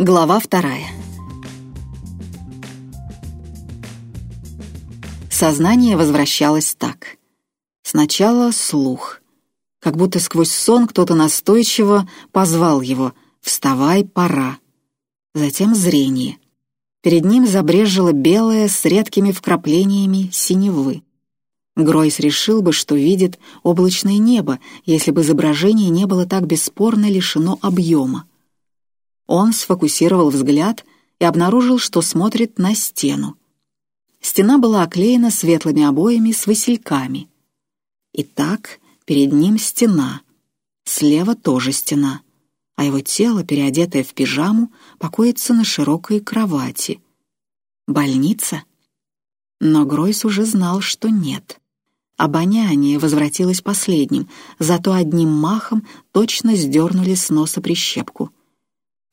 Глава вторая. Сознание возвращалось так. Сначала слух. Как будто сквозь сон кто-то настойчиво позвал его «Вставай, пора». Затем зрение. Перед ним забрежило белое с редкими вкраплениями синевы. Гройс решил бы, что видит облачное небо, если бы изображение не было так бесспорно лишено объема. Он сфокусировал взгляд и обнаружил, что смотрит на стену. Стена была оклеена светлыми обоями с васильками. Итак, перед ним стена. Слева тоже стена. А его тело, переодетое в пижаму, покоится на широкой кровати. Больница? Но Гройс уже знал, что нет. Обоняние возвратилось последним, зато одним махом точно сдернули с носа прищепку —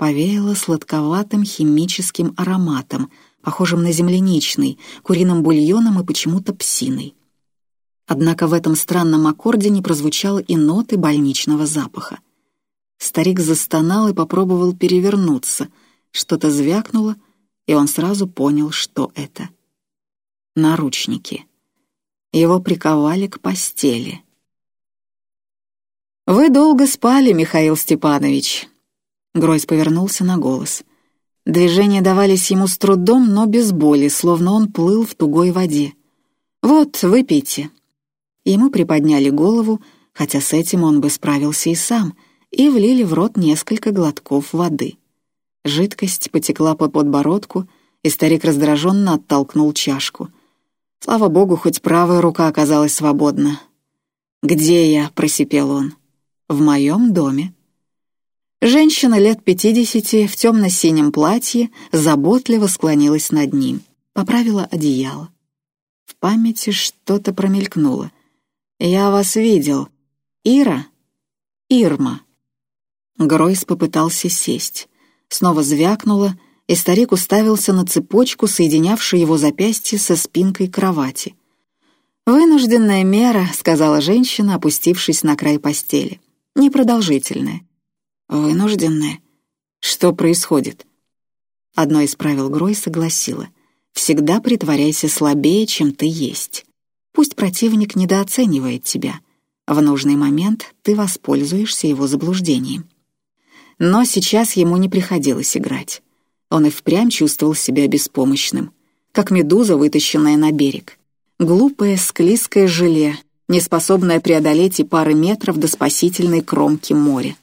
повеяло сладковатым химическим ароматом, похожим на земляничный, куриным бульоном и почему-то псиной. Однако в этом странном аккорде не прозвучало и ноты больничного запаха. Старик застонал и попробовал перевернуться. Что-то звякнуло, и он сразу понял, что это. Наручники. Его приковали к постели. «Вы долго спали, Михаил Степанович», Гройс повернулся на голос. Движения давались ему с трудом, но без боли, словно он плыл в тугой воде. «Вот, выпейте». Ему приподняли голову, хотя с этим он бы справился и сам, и влили в рот несколько глотков воды. Жидкость потекла по подбородку, и старик раздраженно оттолкнул чашку. Слава богу, хоть правая рука оказалась свободна. «Где я?» — просипел он. «В моем доме», Женщина лет пятидесяти в темно-синем платье заботливо склонилась над ним, поправила одеяло. В памяти что-то промелькнуло. «Я вас видел. Ира? Ирма». Гройс попытался сесть. Снова звякнуло, и старик уставился на цепочку, соединявшую его запястье со спинкой кровати. «Вынужденная мера», — сказала женщина, опустившись на край постели. «Непродолжительная. «Вынужденные? Что происходит?» Одно из правил Грой согласила. «Всегда притворяйся слабее, чем ты есть. Пусть противник недооценивает тебя. В нужный момент ты воспользуешься его заблуждением». Но сейчас ему не приходилось играть. Он и впрямь чувствовал себя беспомощным, как медуза, вытащенная на берег. Глупое, склизкое желе, неспособное преодолеть и пары метров до спасительной кромки моря.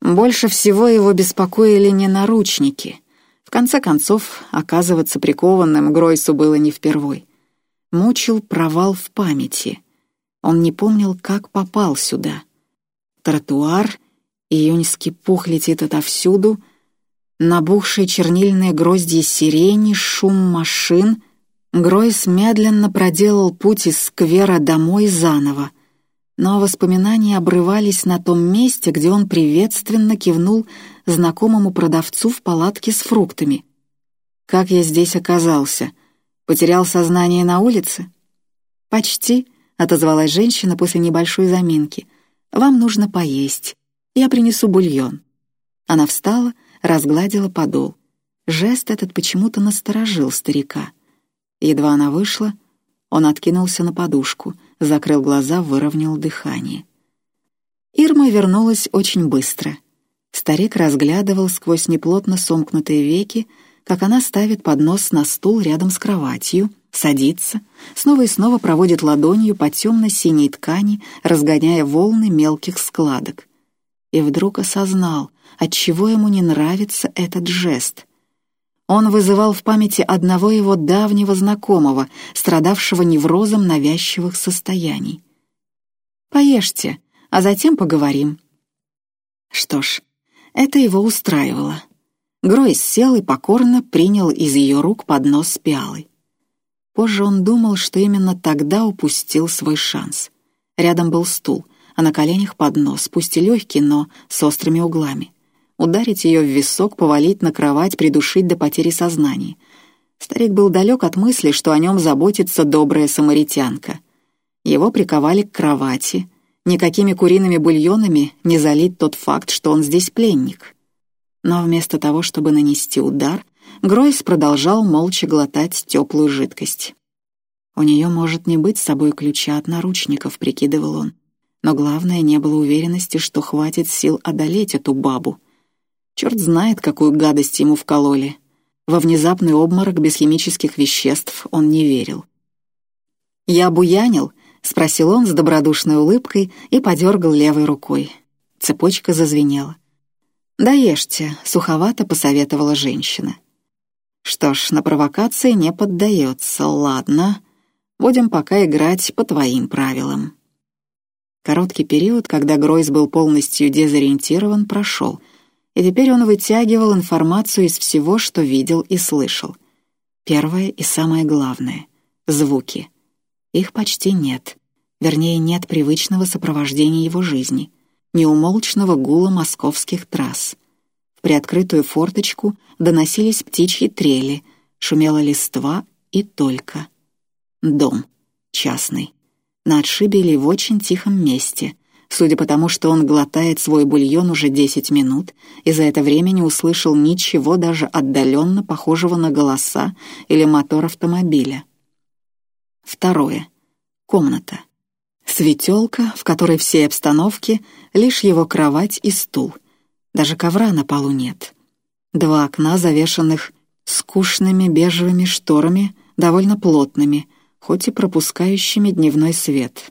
Больше всего его беспокоили не наручники. В конце концов, оказываться прикованным Гройсу было не впервой. Мучил провал в памяти. Он не помнил, как попал сюда. Тротуар, июньский пух летит отовсюду, набухшие чернильные грозди сирени, шум машин. Гройс медленно проделал путь из сквера домой заново — но воспоминания обрывались на том месте, где он приветственно кивнул знакомому продавцу в палатке с фруктами. «Как я здесь оказался? Потерял сознание на улице?» «Почти», — отозвалась женщина после небольшой заминки. «Вам нужно поесть. Я принесу бульон». Она встала, разгладила подол. Жест этот почему-то насторожил старика. Едва она вышла, он откинулся на подушку — закрыл глаза, выровнял дыхание. Ирма вернулась очень быстро. Старик разглядывал сквозь неплотно сомкнутые веки, как она ставит поднос на стул рядом с кроватью, садится, снова и снова проводит ладонью по темно-синей ткани, разгоняя волны мелких складок. И вдруг осознал, отчего ему не нравится этот жест. Он вызывал в памяти одного его давнего знакомого, страдавшего неврозом навязчивых состояний. «Поешьте, а затем поговорим». Что ж, это его устраивало. Гройс сел и покорно принял из ее рук поднос с пиалой. Позже он думал, что именно тогда упустил свой шанс. Рядом был стул, а на коленях поднос, пусть и легкий, но с острыми углами ударить ее в висок, повалить на кровать, придушить до потери сознания. Старик был далек от мысли, что о нем заботится добрая самаритянка. Его приковали к кровати. Никакими куриными бульонами не залить тот факт, что он здесь пленник. Но вместо того, чтобы нанести удар, Гройс продолжал молча глотать теплую жидкость. «У нее может не быть с собой ключа от наручников», — прикидывал он. Но главное, не было уверенности, что хватит сил одолеть эту бабу. Черт знает, какую гадость ему вкололи. Во внезапный обморок без химических веществ он не верил. «Я буянил?» — спросил он с добродушной улыбкой и подергал левой рукой. Цепочка зазвенела. «Да ешьте», — суховато посоветовала женщина. «Что ж, на провокации не поддается, ладно. Будем пока играть по твоим правилам». Короткий период, когда Гройс был полностью дезориентирован, прошел, и теперь он вытягивал информацию из всего, что видел и слышал. Первое и самое главное — звуки. Их почти нет. Вернее, нет привычного сопровождения его жизни, неумолчного гула московских трасс. В приоткрытую форточку доносились птичьи трели, шумела листва и только. Дом. Частный на отшибе или в очень тихом месте, судя по тому, что он глотает свой бульон уже 10 минут и за это время не услышал ничего даже отдаленно похожего на голоса или мотор автомобиля. Второе. Комната. Светелка, в которой всей обстановки лишь его кровать и стул. Даже ковра на полу нет. Два окна, завешанных скучными бежевыми шторами, довольно плотными — хоть и пропускающими дневной свет.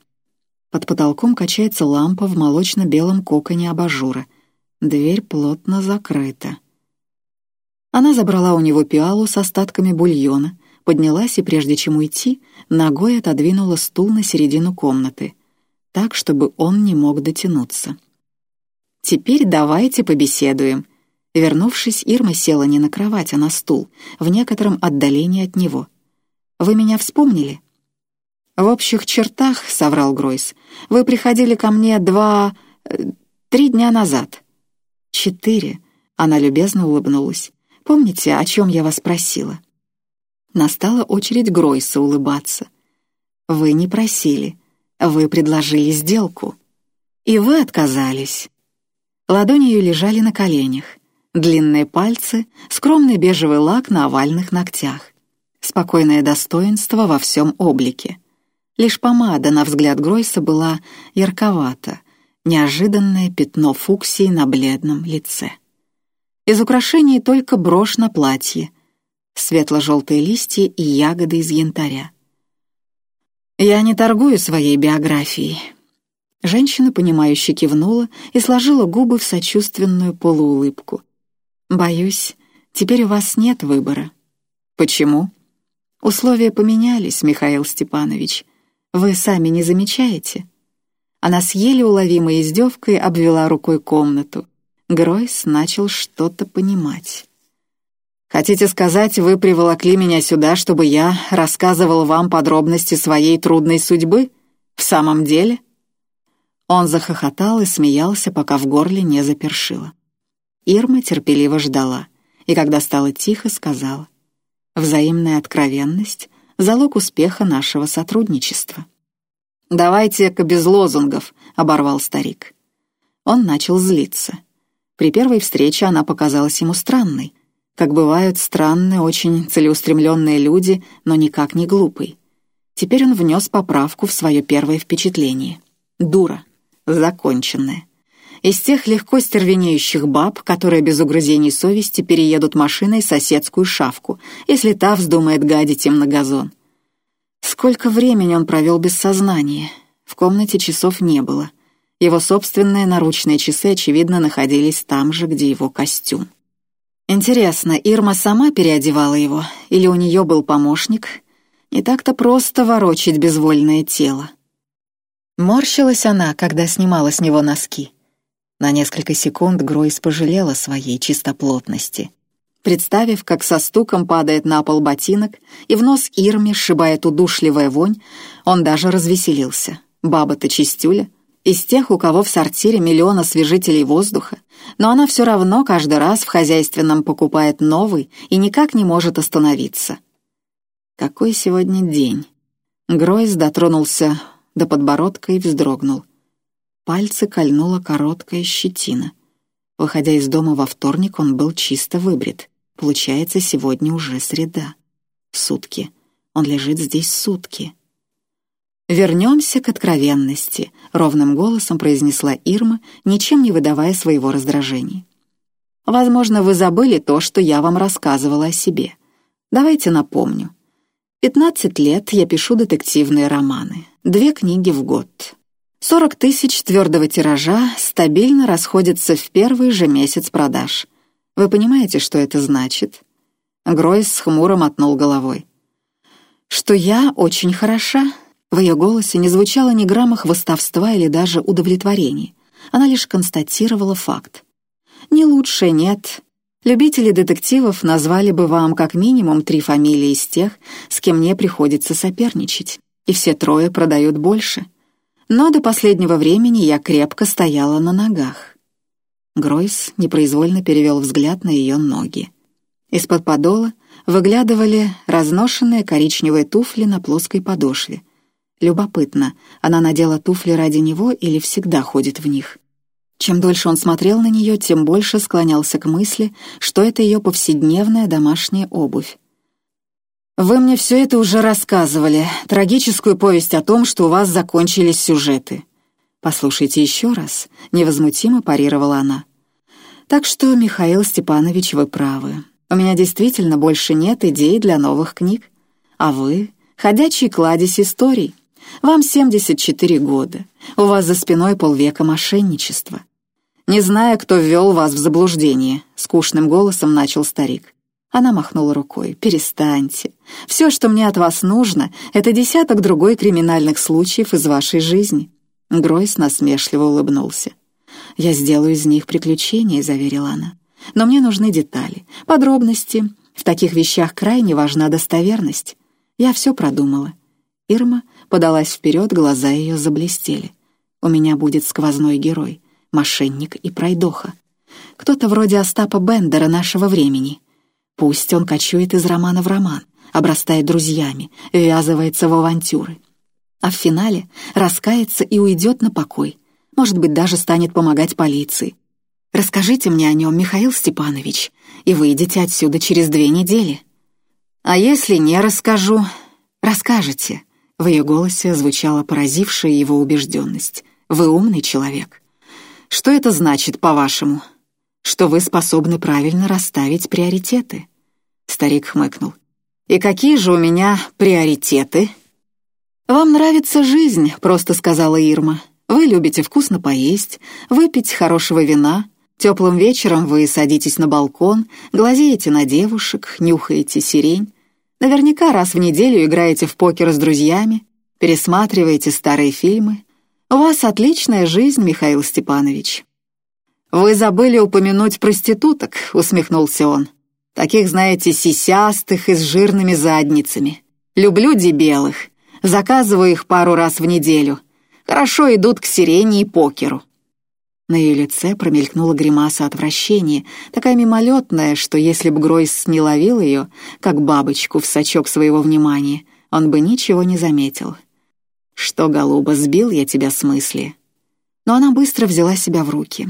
Под потолком качается лампа в молочно-белом коконе абажура. Дверь плотно закрыта. Она забрала у него пиалу с остатками бульона, поднялась и, прежде чем уйти, ногой отодвинула стул на середину комнаты, так, чтобы он не мог дотянуться. «Теперь давайте побеседуем». Вернувшись, Ирма села не на кровать, а на стул, в некотором отдалении от него — вы меня вспомнили?» «В общих чертах», — соврал Гройс, — «вы приходили ко мне два... Э, три дня назад». «Четыре», — она любезно улыбнулась. «Помните, о чем я вас просила?» Настала очередь Гройса улыбаться. «Вы не просили. Вы предложили сделку. И вы отказались». Ладони ее лежали на коленях. Длинные пальцы, скромный бежевый лак на овальных ногтях спокойное достоинство во всем облике. Лишь помада, на взгляд Гройса, была ярковата, неожиданное пятно фуксии на бледном лице. Из украшений только брошь на платье, светло-желтые листья и ягоды из янтаря. «Я не торгую своей биографией». Женщина, понимающе кивнула и сложила губы в сочувственную полуулыбку. «Боюсь, теперь у вас нет выбора». «Почему?» Условия поменялись, Михаил Степанович. Вы сами не замечаете? Она с еле уловимой издевкой обвела рукой комнату. Гройс начал что-то понимать. «Хотите сказать, вы приволокли меня сюда, чтобы я рассказывал вам подробности своей трудной судьбы? В самом деле?» Он захохотал и смеялся, пока в горле не запершило. Ирма терпеливо ждала, и когда стало тихо, сказала. Взаимная откровенность — залог успеха нашего сотрудничества. «Давайте-ка без лозунгов», — оборвал старик. Он начал злиться. При первой встрече она показалась ему странной, как бывают странные, очень целеустремленные люди, но никак не глупый. Теперь он внес поправку в свое первое впечатление. Дура. Законченная из тех легко стервенеющих баб, которые без угрызений совести переедут машиной соседскую шавку, если та вздумает гадить им на газон. Сколько времени он провел без сознания. В комнате часов не было. Его собственные наручные часы, очевидно, находились там же, где его костюм. Интересно, Ирма сама переодевала его, или у нее был помощник? Не так-то просто ворочить безвольное тело. Морщилась она, когда снимала с него носки. На несколько секунд Гройс пожалела своей чистоплотности. Представив, как со стуком падает на пол ботинок и в нос Ирме сшибает удушливая вонь, он даже развеселился. Баба-то чистюля, из тех, у кого в сортире миллион освежителей воздуха, но она все равно каждый раз в хозяйственном покупает новый и никак не может остановиться. Какой сегодня день? Гройс дотронулся до подбородка и вздрогнул. Пальцы кольнула короткая щетина. Выходя из дома во вторник, он был чисто выбрит. Получается, сегодня уже среда. Сутки. Он лежит здесь сутки. «Вернемся к откровенности», — ровным голосом произнесла Ирма, ничем не выдавая своего раздражения. «Возможно, вы забыли то, что я вам рассказывала о себе. Давайте напомню. Пятнадцать лет я пишу детективные романы. Две книги в год. Сорок тысяч твердого тиража стабильно расходятся в первый же месяц продаж. Вы понимаете, что это значит?» Гройс с хмуро мотнул головой. «Что я очень хороша?» В ее голосе не звучало ни грамма хвостовства или даже удовлетворения. Она лишь констатировала факт. «Не лучше, нет. Любители детективов назвали бы вам как минимум три фамилии из тех, с кем мне приходится соперничать, и все трое продают больше. Но до последнего времени я крепко стояла на ногах». Гройс непроизвольно перевел взгляд на ее ноги. Из-под подола выглядывали разношенные коричневые туфли на плоской подошве, Любопытно, она надела туфли ради него или всегда ходит в них? Чем дольше он смотрел на нее, тем больше склонялся к мысли, что это ее повседневная домашняя обувь. «Вы мне все это уже рассказывали, трагическую повесть о том, что у вас закончились сюжеты». «Послушайте еще раз», — невозмутимо парировала она. «Так что, Михаил Степанович, вы правы. У меня действительно больше нет идей для новых книг. А вы — ходячий кладезь историй». Вам 74 года, у вас за спиной полвека мошенничества. Не зная, кто ввел вас в заблуждение, скучным голосом начал старик. Она махнула рукой. «Перестаньте. Все, что мне от вас нужно, это десяток другой криминальных случаев из вашей жизни». Гройс насмешливо улыбнулся. «Я сделаю из них приключения», — заверила она. «Но мне нужны детали, подробности. В таких вещах крайне важна достоверность. Я все продумала». Ирма подалась вперед, глаза ее заблестели. «У меня будет сквозной герой, мошенник и пройдоха. Кто-то вроде Остапа Бендера нашего времени. Пусть он кочует из романа в роман, обрастает друзьями, ввязывается в авантюры. А в финале раскается и уйдет на покой. Может быть, даже станет помогать полиции. Расскажите мне о нем, Михаил Степанович, и выйдете отсюда через две недели. А если не расскажу, расскажете. В ее голосе звучала поразившая его убежденность. «Вы умный человек. Что это значит, по-вашему? Что вы способны правильно расставить приоритеты?» Старик хмыкнул. «И какие же у меня приоритеты?» «Вам нравится жизнь», — просто сказала Ирма. «Вы любите вкусно поесть, выпить хорошего вина, Теплым вечером вы садитесь на балкон, глазеете на девушек, нюхаете сирень. Наверняка раз в неделю играете в покер с друзьями, пересматриваете старые фильмы. У вас отличная жизнь, Михаил Степанович». «Вы забыли упомянуть проституток», — усмехнулся он. «Таких, знаете, сисястых и с жирными задницами. Люблю дебелых. Заказываю их пару раз в неделю. Хорошо идут к сирене и покеру. На ее лице промелькнула гримаса отвращения, такая мимолетная, что если бы Гройс не ловил ее, как бабочку в сачок своего внимания, он бы ничего не заметил. «Что, голуба, сбил я тебя с мысли?» Но она быстро взяла себя в руки.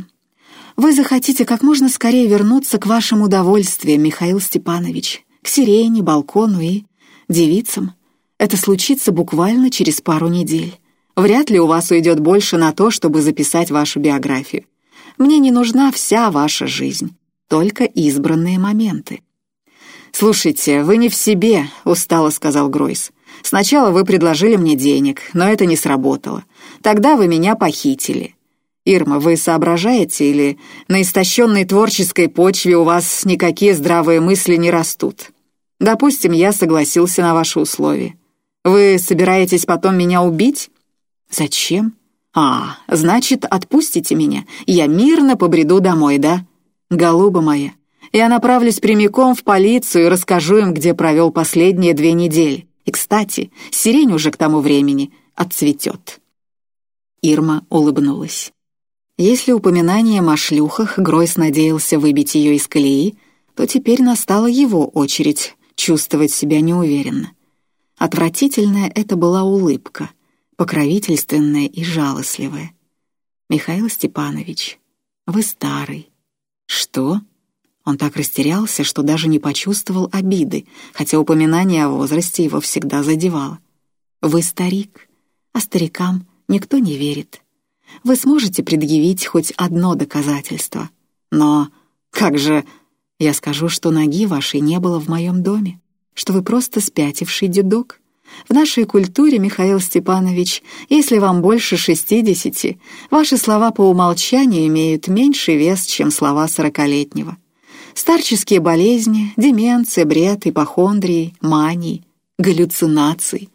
«Вы захотите как можно скорее вернуться к вашим удовольствиям, Михаил Степанович, к сирене, балкону и девицам. Это случится буквально через пару недель. Вряд ли у вас уйдет больше на то, чтобы записать вашу биографию. Мне не нужна вся ваша жизнь, только избранные моменты». «Слушайте, вы не в себе», — устало сказал Гройс. «Сначала вы предложили мне денег, но это не сработало. Тогда вы меня похитили. Ирма, вы соображаете или на истощенной творческой почве у вас никакие здравые мысли не растут? Допустим, я согласился на ваши условия. Вы собираетесь потом меня убить? «Зачем?» «А, значит, отпустите меня. Я мирно побреду домой, да?» «Голуба моя, я направлюсь прямиком в полицию и расскажу им, где провел последние две недели. И, кстати, сирень уже к тому времени отцветет». Ирма улыбнулась. Если упоминанием о шлюхах Гройс надеялся выбить ее из колеи, то теперь настала его очередь чувствовать себя неуверенно. Отвратительная это была улыбка — покровительственное и жалостливое. «Михаил Степанович, вы старый, «Что?» Он так растерялся, что даже не почувствовал обиды, хотя упоминание о возрасте его всегда задевало. «Вы старик, а старикам никто не верит. Вы сможете предъявить хоть одно доказательство. Но как же... Я скажу, что ноги вашей не было в моем доме, что вы просто спятивший дедок. В нашей культуре, Михаил Степанович, если вам больше шестидесяти, ваши слова по умолчанию имеют меньший вес, чем слова сорокалетнего. Старческие болезни, деменция, бред, ипохондрии, мании, галлюцинации.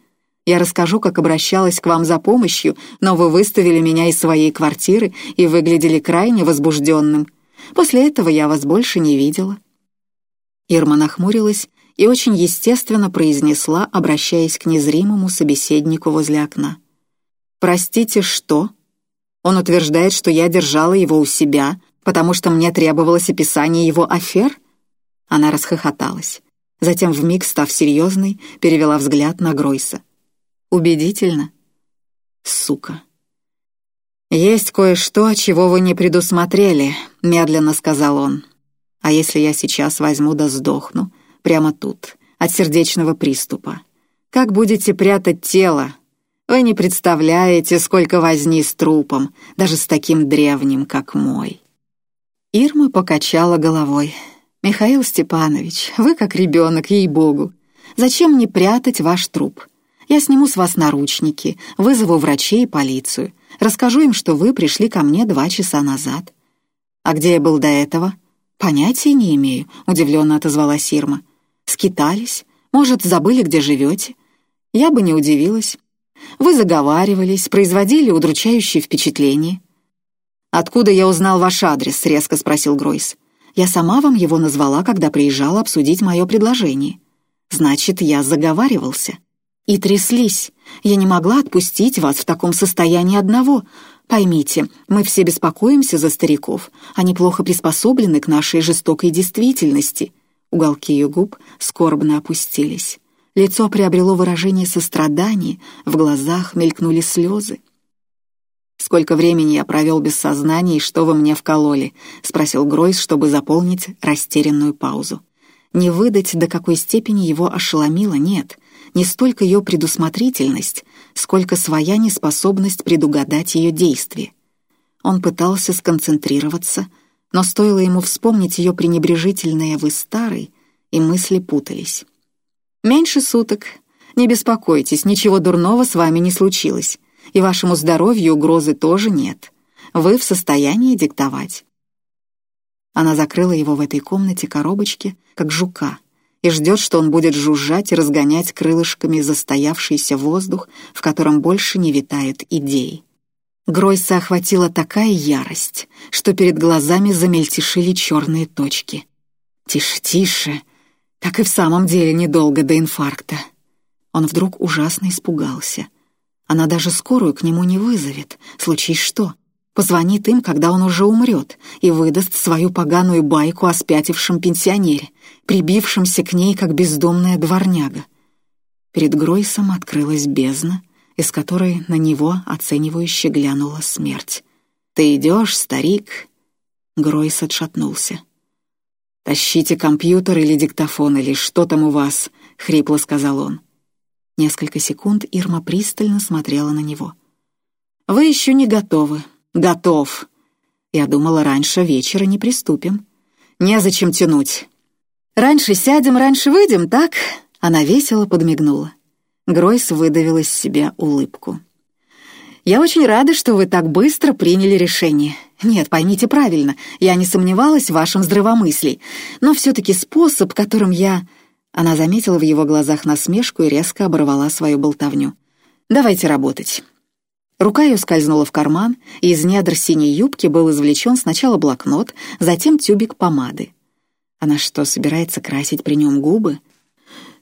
Я расскажу, как обращалась к вам за помощью, но вы выставили меня из своей квартиры и выглядели крайне возбужденным. После этого я вас больше не видела». Ирма нахмурилась и очень естественно произнесла, обращаясь к незримому собеседнику возле окна. «Простите, что?» Он утверждает, что я держала его у себя, потому что мне требовалось описание его афер? Она расхохоталась. Затем, вмиг став серьезной, перевела взгляд на Гройса. Убедительно? Сука. «Есть кое-что, чего вы не предусмотрели», — медленно сказал он. «А если я сейчас возьму да сдохну, прямо тут, от сердечного приступа? Как будете прятать тело? Вы не представляете, сколько возни с трупом, даже с таким древним, как мой». Ирма покачала головой. «Михаил Степанович, вы как ребенок, ей-богу. Зачем мне прятать ваш труп? Я сниму с вас наручники, вызову врачей и полицию. Расскажу им, что вы пришли ко мне два часа назад». «А где я был до этого?» «Понятия не имею», — удивленно отозвалась Ирма. «Скитались? Может, забыли, где живете?» Я бы не удивилась. Вы заговаривались, производили удручающее впечатление. «Откуда я узнал ваш адрес?» — резко спросил Гройс. «Я сама вам его назвала, когда приезжала обсудить мое предложение. Значит, я заговаривался. И тряслись. Я не могла отпустить вас в таком состоянии одного. Поймите, мы все беспокоимся за стариков. Они плохо приспособлены к нашей жестокой действительности». Уголки ее губ скорбно опустились. Лицо приобрело выражение сострадания, в глазах мелькнули слезы. «Сколько времени я провел без сознания и что вы мне вкололи?» — спросил Гройс, чтобы заполнить растерянную паузу. Не выдать, до какой степени его ошеломило, нет. Не столько ее предусмотрительность, сколько своя неспособность предугадать ее действия. Он пытался сконцентрироваться, но стоило ему вспомнить ее пренебрежительное «вы старый», и мысли путались. «Меньше суток. Не беспокойтесь, ничего дурного с вами не случилось и вашему здоровью угрозы тоже нет. Вы в состоянии диктовать». Она закрыла его в этой комнате коробочке, как жука, и ждет, что он будет жужжать и разгонять крылышками застоявшийся воздух, в котором больше не витают идеи. Гройса охватила такая ярость, что перед глазами замельтешили черные точки. «Тише, тише!» Так и в самом деле недолго до инфаркта. Он вдруг ужасно испугался. Она даже скорую к нему не вызовет, случись что. Позвонит им, когда он уже умрет, и выдаст свою поганую байку о спятившем пенсионере, прибившемся к ней, как бездомная дворняга. Перед Гройсом открылась бездна, из которой на него оценивающе глянула смерть. «Ты идешь, старик?» Гройс отшатнулся. «Тащите компьютер или диктофон, или что там у вас», — хрипло сказал он. Несколько секунд Ирма пристально смотрела на него. «Вы еще не готовы». «Готов». Я думала, раньше вечера не приступим. Незачем тянуть. «Раньше сядем, раньше выйдем, так?» Она весело подмигнула. Гройс выдавил из себя улыбку. «Я очень рада, что вы так быстро приняли решение. Нет, поймите правильно, я не сомневалась в вашем здравомыслии, но все-таки способ, которым я она заметила в его глазах насмешку и резко оборвала свою болтовню. «Давайте работать». Рука ее скользнула в карман, и из недр синей юбки был извлечен сначала блокнот, затем тюбик помады. Она что, собирается красить при нем губы?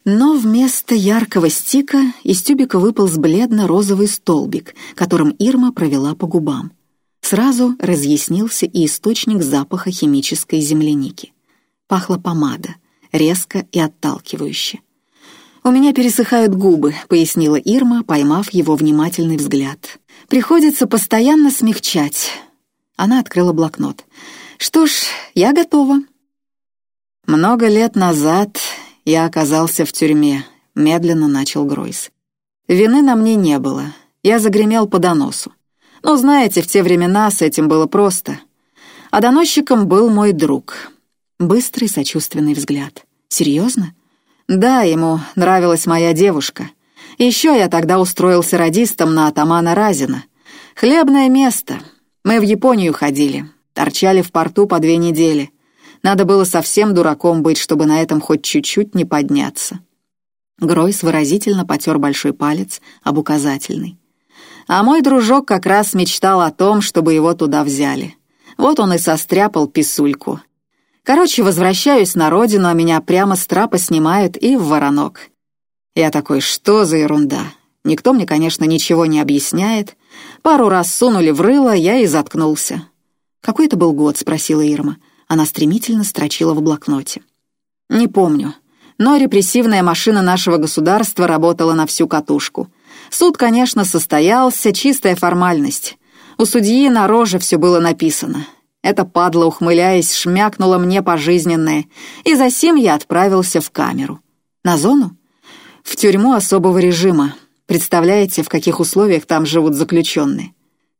Но вместо яркого стика из тюбика выпал бледно-розовый столбик, которым Ирма провела по губам. Сразу разъяснился и источник запаха химической земляники. Пахла помада, резко и отталкивающе. «У меня пересыхают губы», — пояснила Ирма, поймав его внимательный взгляд. «Приходится постоянно смягчать». Она открыла блокнот. Что ж, я готова. Много лет назад я оказался в тюрьме, медленно начал Гройс. Вины на мне не было, я загремел по доносу. Но знаете, в те времена с этим было просто. А доносчиком был мой друг. Быстрый сочувственный взгляд. Серьезно? Да, ему нравилась моя девушка. Еще я тогда устроился радистом на атамана Разина. Хлебное место. Мы в Японию ходили, торчали в порту по две недели. Надо было совсем дураком быть, чтобы на этом хоть чуть-чуть не подняться. Гройс выразительно потер большой палец об указательный. А мой дружок как раз мечтал о том, чтобы его туда взяли. Вот он и состряпал писульку. Короче, возвращаюсь на родину, а меня прямо с трапа снимают и в воронок. Я такой, что за ерунда? Никто мне, конечно, ничего не объясняет. Пару раз сунули в рыло, я и заткнулся. «Какой это был год?» — спросила Ирма. Она стремительно строчила в блокноте. «Не помню. Но репрессивная машина нашего государства работала на всю катушку. Суд, конечно, состоялся, чистая формальность. У судьи на роже все было написано. Эта падла, ухмыляясь, шмякнула мне пожизненное, и за сим я отправился в камеру. На зону? В тюрьму особого режима. Представляете, в каких условиях там живут заключенные?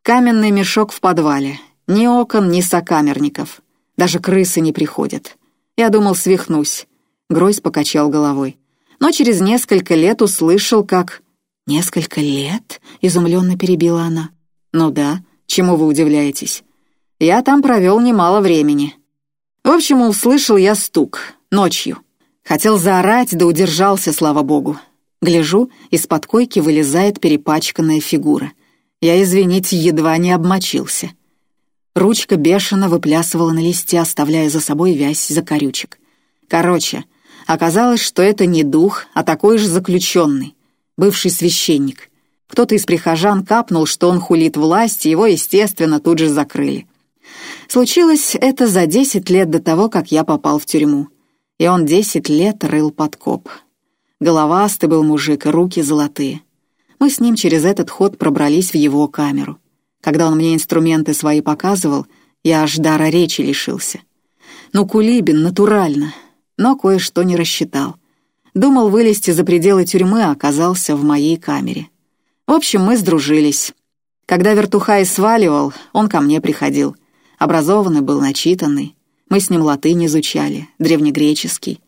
Каменный мешок в подвале. Ни окон, ни сокамерников. Даже крысы не приходят. Я думал, свихнусь. Гройс покачал головой. Но через несколько лет услышал, как... «Несколько лет?» — изумленно перебила она. «Ну да, чему вы удивляетесь? Я там провел немало времени. В общем, услышал я стук. Ночью. Хотел заорать, да удержался, слава богу. Гляжу, из-под койки вылезает перепачканная фигура. Я, извините, едва не обмочился. Ручка бешено выплясывала на листе, оставляя за собой вязь закорючек. Короче, оказалось, что это не дух, а такой же заключенный, бывший священник. Кто-то из прихожан капнул, что он хулит власть, его, естественно, тут же закрыли. Случилось это за десять лет до того, как я попал в тюрьму. И он десять лет рыл подкоп. Головастый был мужик, руки золотые. Мы с ним через этот ход пробрались в его камеру. Когда он мне инструменты свои показывал, я аж дара речи лишился. Ну, Кулибин, натурально. Но кое-что не рассчитал. Думал вылезти за пределы тюрьмы, а оказался в моей камере. В общем, мы сдружились. Когда Вертухай сваливал, он ко мне приходил. Образованный был, начитанный. Мы с ним латынь изучали, древнегреческий.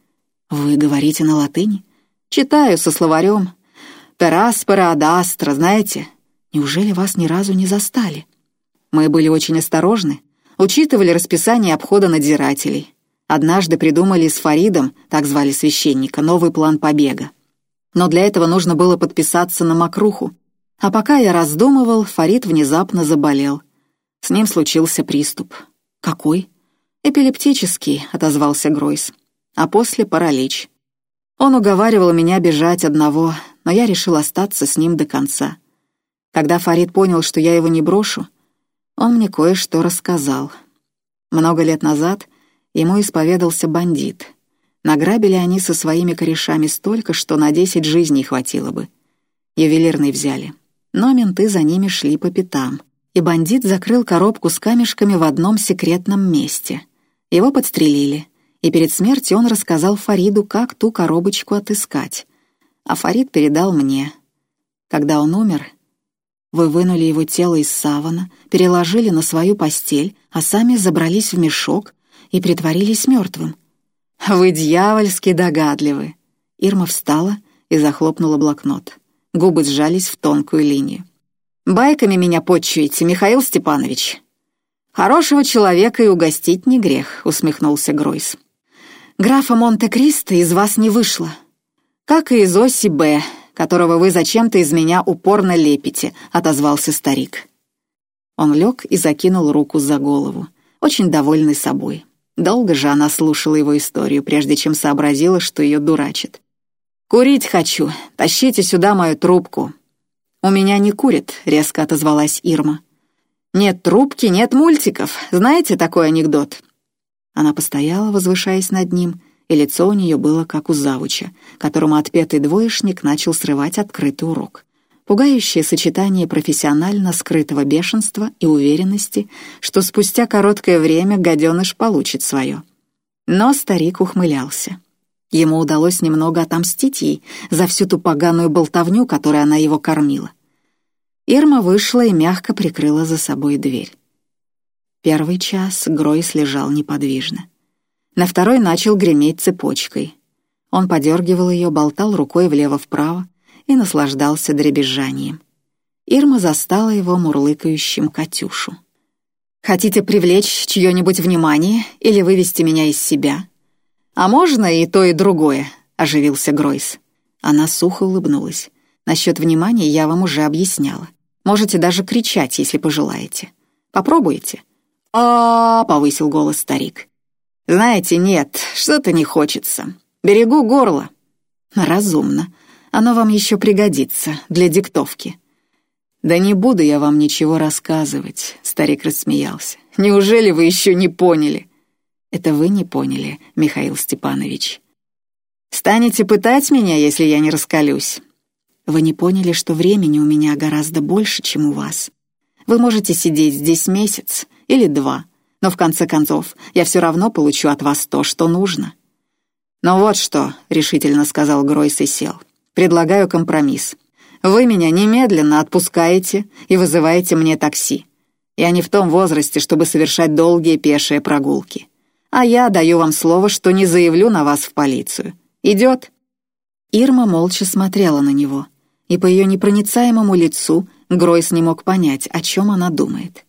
Вы говорите на латыни? Читаю со словарем. Пераспера адастра, знаете? Неужели вас ни разу не застали? Мы были очень осторожны, учитывали расписание обхода надзирателей. Однажды придумали с Фаридом, так звали священника, новый план побега. Но для этого нужно было подписаться на мокруху. А пока я раздумывал, Фарид внезапно заболел — с ним случился приступ. Какой? Эпилептический, отозвался Гройс. А после паралич. Он уговаривал меня бежать одного, но я решил остаться с ним до конца. Когда Фарид понял, что я его не брошу, он мне кое-что рассказал. Много лет назад ему исповедался бандит. Награбили они со своими корешами столько, что на десять жизней хватило бы. Ювелирный взяли. Но менты за ними шли по пятам — и бандит закрыл коробку с камешками в одном секретном месте. Его подстрелили, и перед смертью он рассказал Фариду, как ту коробочку отыскать. А Фарид передал мне. Когда он умер, вы вынули его тело из савана, переложили на свою постель, а сами забрались в мешок и притворились мертвым. «Вы дьявольски догадливы!» Ирма встала и захлопнула блокнот. Губы сжались в тонкую линию. Байками меня почуете, Михаил Степанович. Хорошего человека и угостить не грех, усмехнулся Гройс. Графа Монте-Кристо из вас не вышло. Как и из Оси Б, которого вы зачем-то из меня упорно лепите, отозвался старик. Он лег и закинул руку за голову, очень довольный собой. Долго же она слушала его историю, прежде чем сообразила, что ее дурачит. «Курить хочу. Тащите сюда мою трубку», «У меня не курит», — резко отозвалась Ирма. «Нет трубки, нет мультиков. Знаете такой анекдот?» Она постояла, возвышаясь над ним, и лицо у нее было как у завуча, которому отпетый двоечник начал срывать открытый урок. Пугающее сочетание профессионально скрытого бешенства и уверенности, что спустя короткое время гаденыш получит свое. Но старик ухмылялся. Ему удалось немного отомстить ей за всю ту поганую болтовню, которой она его кормила. Ирма вышла и мягко прикрыла за собой дверь. Первый час Гройс лежал неподвижно. На второй начал греметь цепочкой. Он подергивал ее, болтал рукой влево-вправо, и наслаждался дребезжанием. Ирма застала его мурлыкающим Катюшу. «Хотите привлечь чье-нибудь внимание или вывести меня из себя?» «А можно и то, и другое», — оживился Гройс. Она сухо улыбнулась. «Насчет внимания я вам уже объясняла. Можете даже кричать, если пожелаете. Попробуйте». «А-а-а», повысил голос старик. «Знаете, нет, что-то не хочется. Берегу горло». «Разумно. Оно вам еще пригодится для диктовки». «Да не буду я вам ничего рассказывать», — старик рассмеялся. «Неужели вы еще не поняли?» «Это вы не поняли, Михаил Степанович». «Станете пытать меня, если я не раскалюсь?» «Вы не поняли, что времени у меня гораздо больше, чем у вас. Вы можете сидеть здесь месяц или два, но в конце концов я все равно получу от вас то, что нужно». «Ну вот что», — решительно сказал Гройс и сел. Предлагаю компромисс. Вы меня немедленно отпускаете и вызываете мне такси. Я не в том возрасте, чтобы совершать долгие пешие прогулки. А я даю вам слово, что не заявлю на вас в полицию. Идет?» Ирма молча смотрела на него, и по ее непроницаемому лицу Гройс не мог понять, о чем она думает.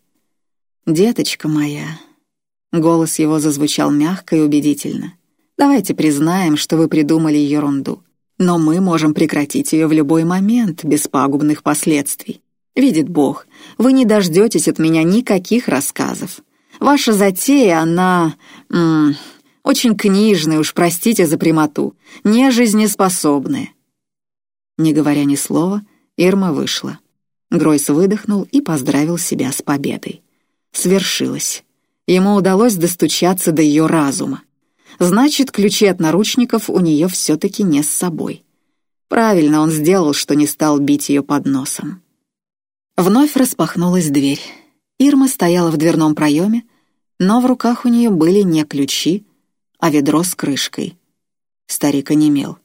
«Деточка моя», — голос его зазвучал мягко и убедительно, «давайте признаем, что вы придумали ерунду. Но мы можем прекратить ее в любой момент, без пагубных последствий. Видит Бог, вы не дождетесь от меня никаких рассказов. Ваша затея, она... М очень книжная, уж простите за прямоту, не жизнеспособная. Не говоря ни слова, Ирма вышла. Гройс выдохнул и поздравил себя с победой. Свершилось. Ему удалось достучаться до ее разума. Значит, ключи от наручников у нее все-таки не с собой. Правильно он сделал, что не стал бить ее под носом. Вновь распахнулась дверь. Ирма стояла в дверном проеме, но в руках у нее были не ключи, а ведро с крышкой. Старик онемел.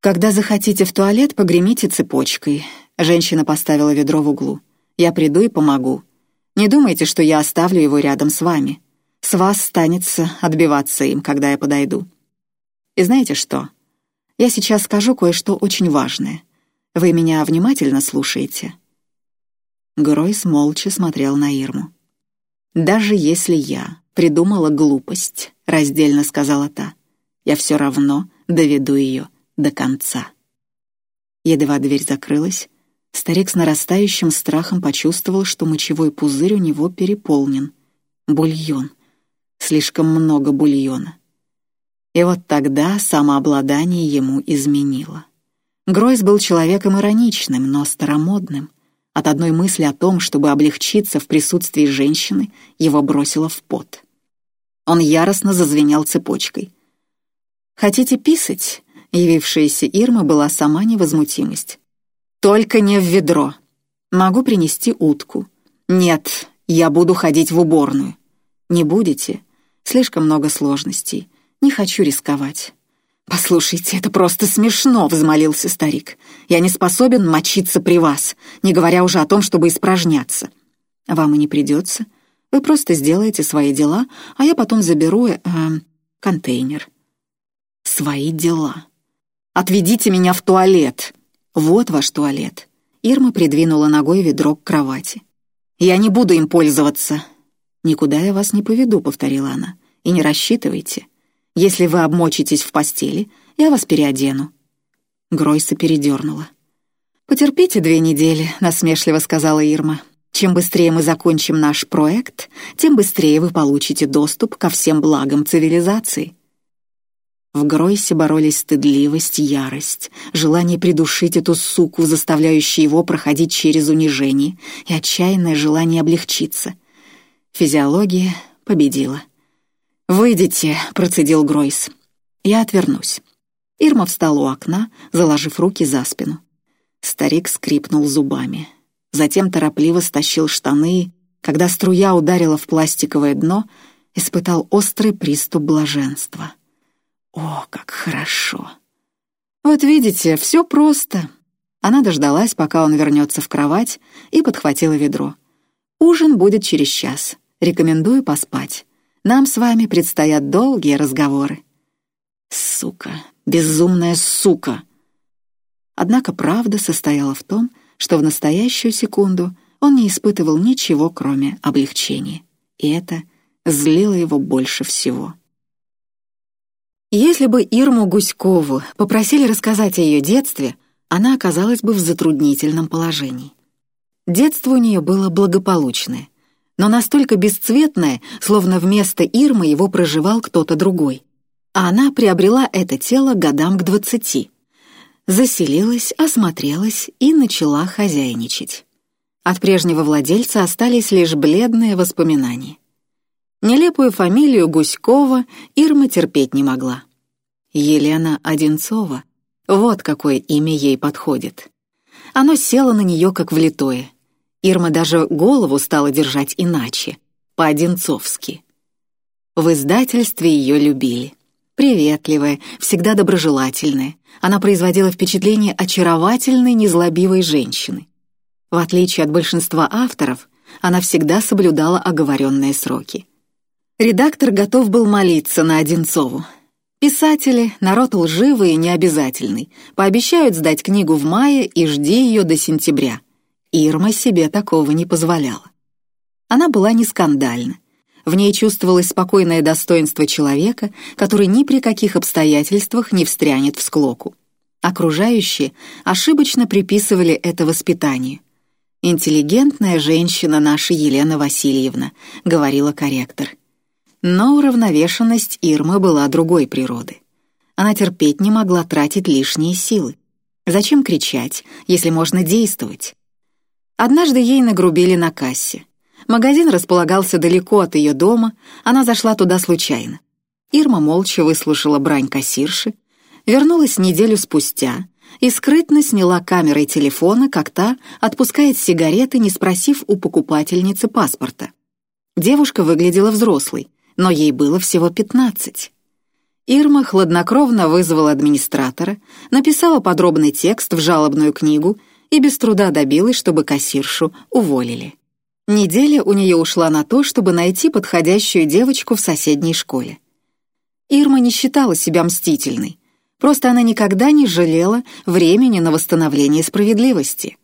«Когда захотите в туалет, погремите цепочкой». Женщина поставила ведро в углу. «Я приду и помогу. Не думайте, что я оставлю его рядом с вами. С вас станется отбиваться им, когда я подойду. И знаете что? Я сейчас скажу кое-что очень важное. Вы меня внимательно слушаете?» Гройс молча смотрел на Ирму. «Даже если я придумала глупость», — раздельно сказала та, «я все равно доведу ее до конца». Едва дверь закрылась, старик с нарастающим страхом почувствовал, что мочевой пузырь у него переполнен. Бульон слишком много бульона. И вот тогда самообладание ему изменило. Гройс был человеком ироничным, но старомодным. От одной мысли о том, чтобы облегчиться в присутствии женщины, его бросило в пот. Он яростно зазвенел цепочкой. «Хотите писать?» Явившаяся Ирма была сама невозмутимость. «Только не в ведро. Могу принести утку. Нет, я буду ходить в уборную. Не будете? Слишком много сложностей. Не хочу рисковать». «Послушайте, это просто смешно», — взмолился старик. «Я не способен мочиться при вас, не говоря уже о том, чтобы испражняться. Вам и не придется. Вы просто сделаете свои дела, а я потом заберу э, контейнер». «Свои дела. Отведите меня в туалет». «Вот ваш туалет». Ирма придвинула ногой ведро к кровати. «Я не буду им пользоваться. «Никуда я вас не поведу», — повторила она. «И не рассчитывайте. Если вы обмочитесь в постели, я вас переодену». Гройса передернула. «Потерпите две недели», — насмешливо сказала Ирма. «Чем быстрее мы закончим наш проект, тем быстрее вы получите доступ ко всем благам цивилизации». В Гройсе боролись стыдливость, ярость, желание придушить эту суку, заставляющую его проходить через унижение, и отчаянное желание облегчиться — Физиология победила. «Выйдите», — процедил Гройс. «Я отвернусь». Ирма встала у окна, заложив руки за спину. Старик скрипнул зубами. Затем торопливо стащил штаны, когда струя ударила в пластиковое дно, испытал острый приступ блаженства. О, как хорошо! Вот видите, все просто. Она дождалась, пока он вернется в кровать, и подхватила ведро. Ужин будет через час. Рекомендую поспать. Нам с вами предстоят долгие разговоры. Сука, безумная сука. Однако правда состояла в том, что в настоящую секунду он не испытывал ничего, кроме облегчения. И это злило его больше всего. Если бы Ирму Гуськову попросили рассказать о ее детстве, она оказалась бы в затруднительном положении. Детство у нее было благополучное, но настолько бесцветное, словно вместо Ирмы его проживал кто-то другой. А она приобрела это тело годам к двадцати. Заселилась, осмотрелась и начала хозяйничать. От прежнего владельца остались лишь бледные воспоминания. Нелепую фамилию Гуськова Ирма терпеть не могла. Елена Одинцова — вот какое имя ей подходит. Оно село на нее как влитое. Ирма даже голову стала держать иначе, по-одинцовски. В издательстве ее любили. Приветливая, всегда доброжелательная, она производила впечатление очаровательной, незлобивой женщины. В отличие от большинства авторов, она всегда соблюдала оговоренные сроки. Редактор готов был молиться на Одинцову. Писатели — народ лживый и необязательный, пообещают сдать книгу в мае и жди ее до сентября. Ирма себе такого не позволяла. Она была не скандальна. В ней чувствовалось спокойное достоинство человека, который ни при каких обстоятельствах не встрянет в склоку. Окружающие ошибочно приписывали это воспитанию. «Интеллигентная женщина наша Елена Васильевна», — говорила корректор. Но уравновешенность Ирмы была другой природы. Она терпеть не могла тратить лишние силы. Зачем кричать, если можно действовать? Однажды ей нагрубили на кассе. Магазин располагался далеко от ее дома, она зашла туда случайно. Ирма молча выслушала брань кассирши, вернулась неделю спустя и скрытно сняла камерой телефона, как та отпускает сигареты, не спросив у покупательницы паспорта. Девушка выглядела взрослой, но ей было всего пятнадцать. Ирма хладнокровно вызвала администратора, написала подробный текст в жалобную книгу и без труда добилась, чтобы кассиршу уволили. Неделя у нее ушла на то, чтобы найти подходящую девочку в соседней школе. Ирма не считала себя мстительной, просто она никогда не жалела времени на восстановление справедливости.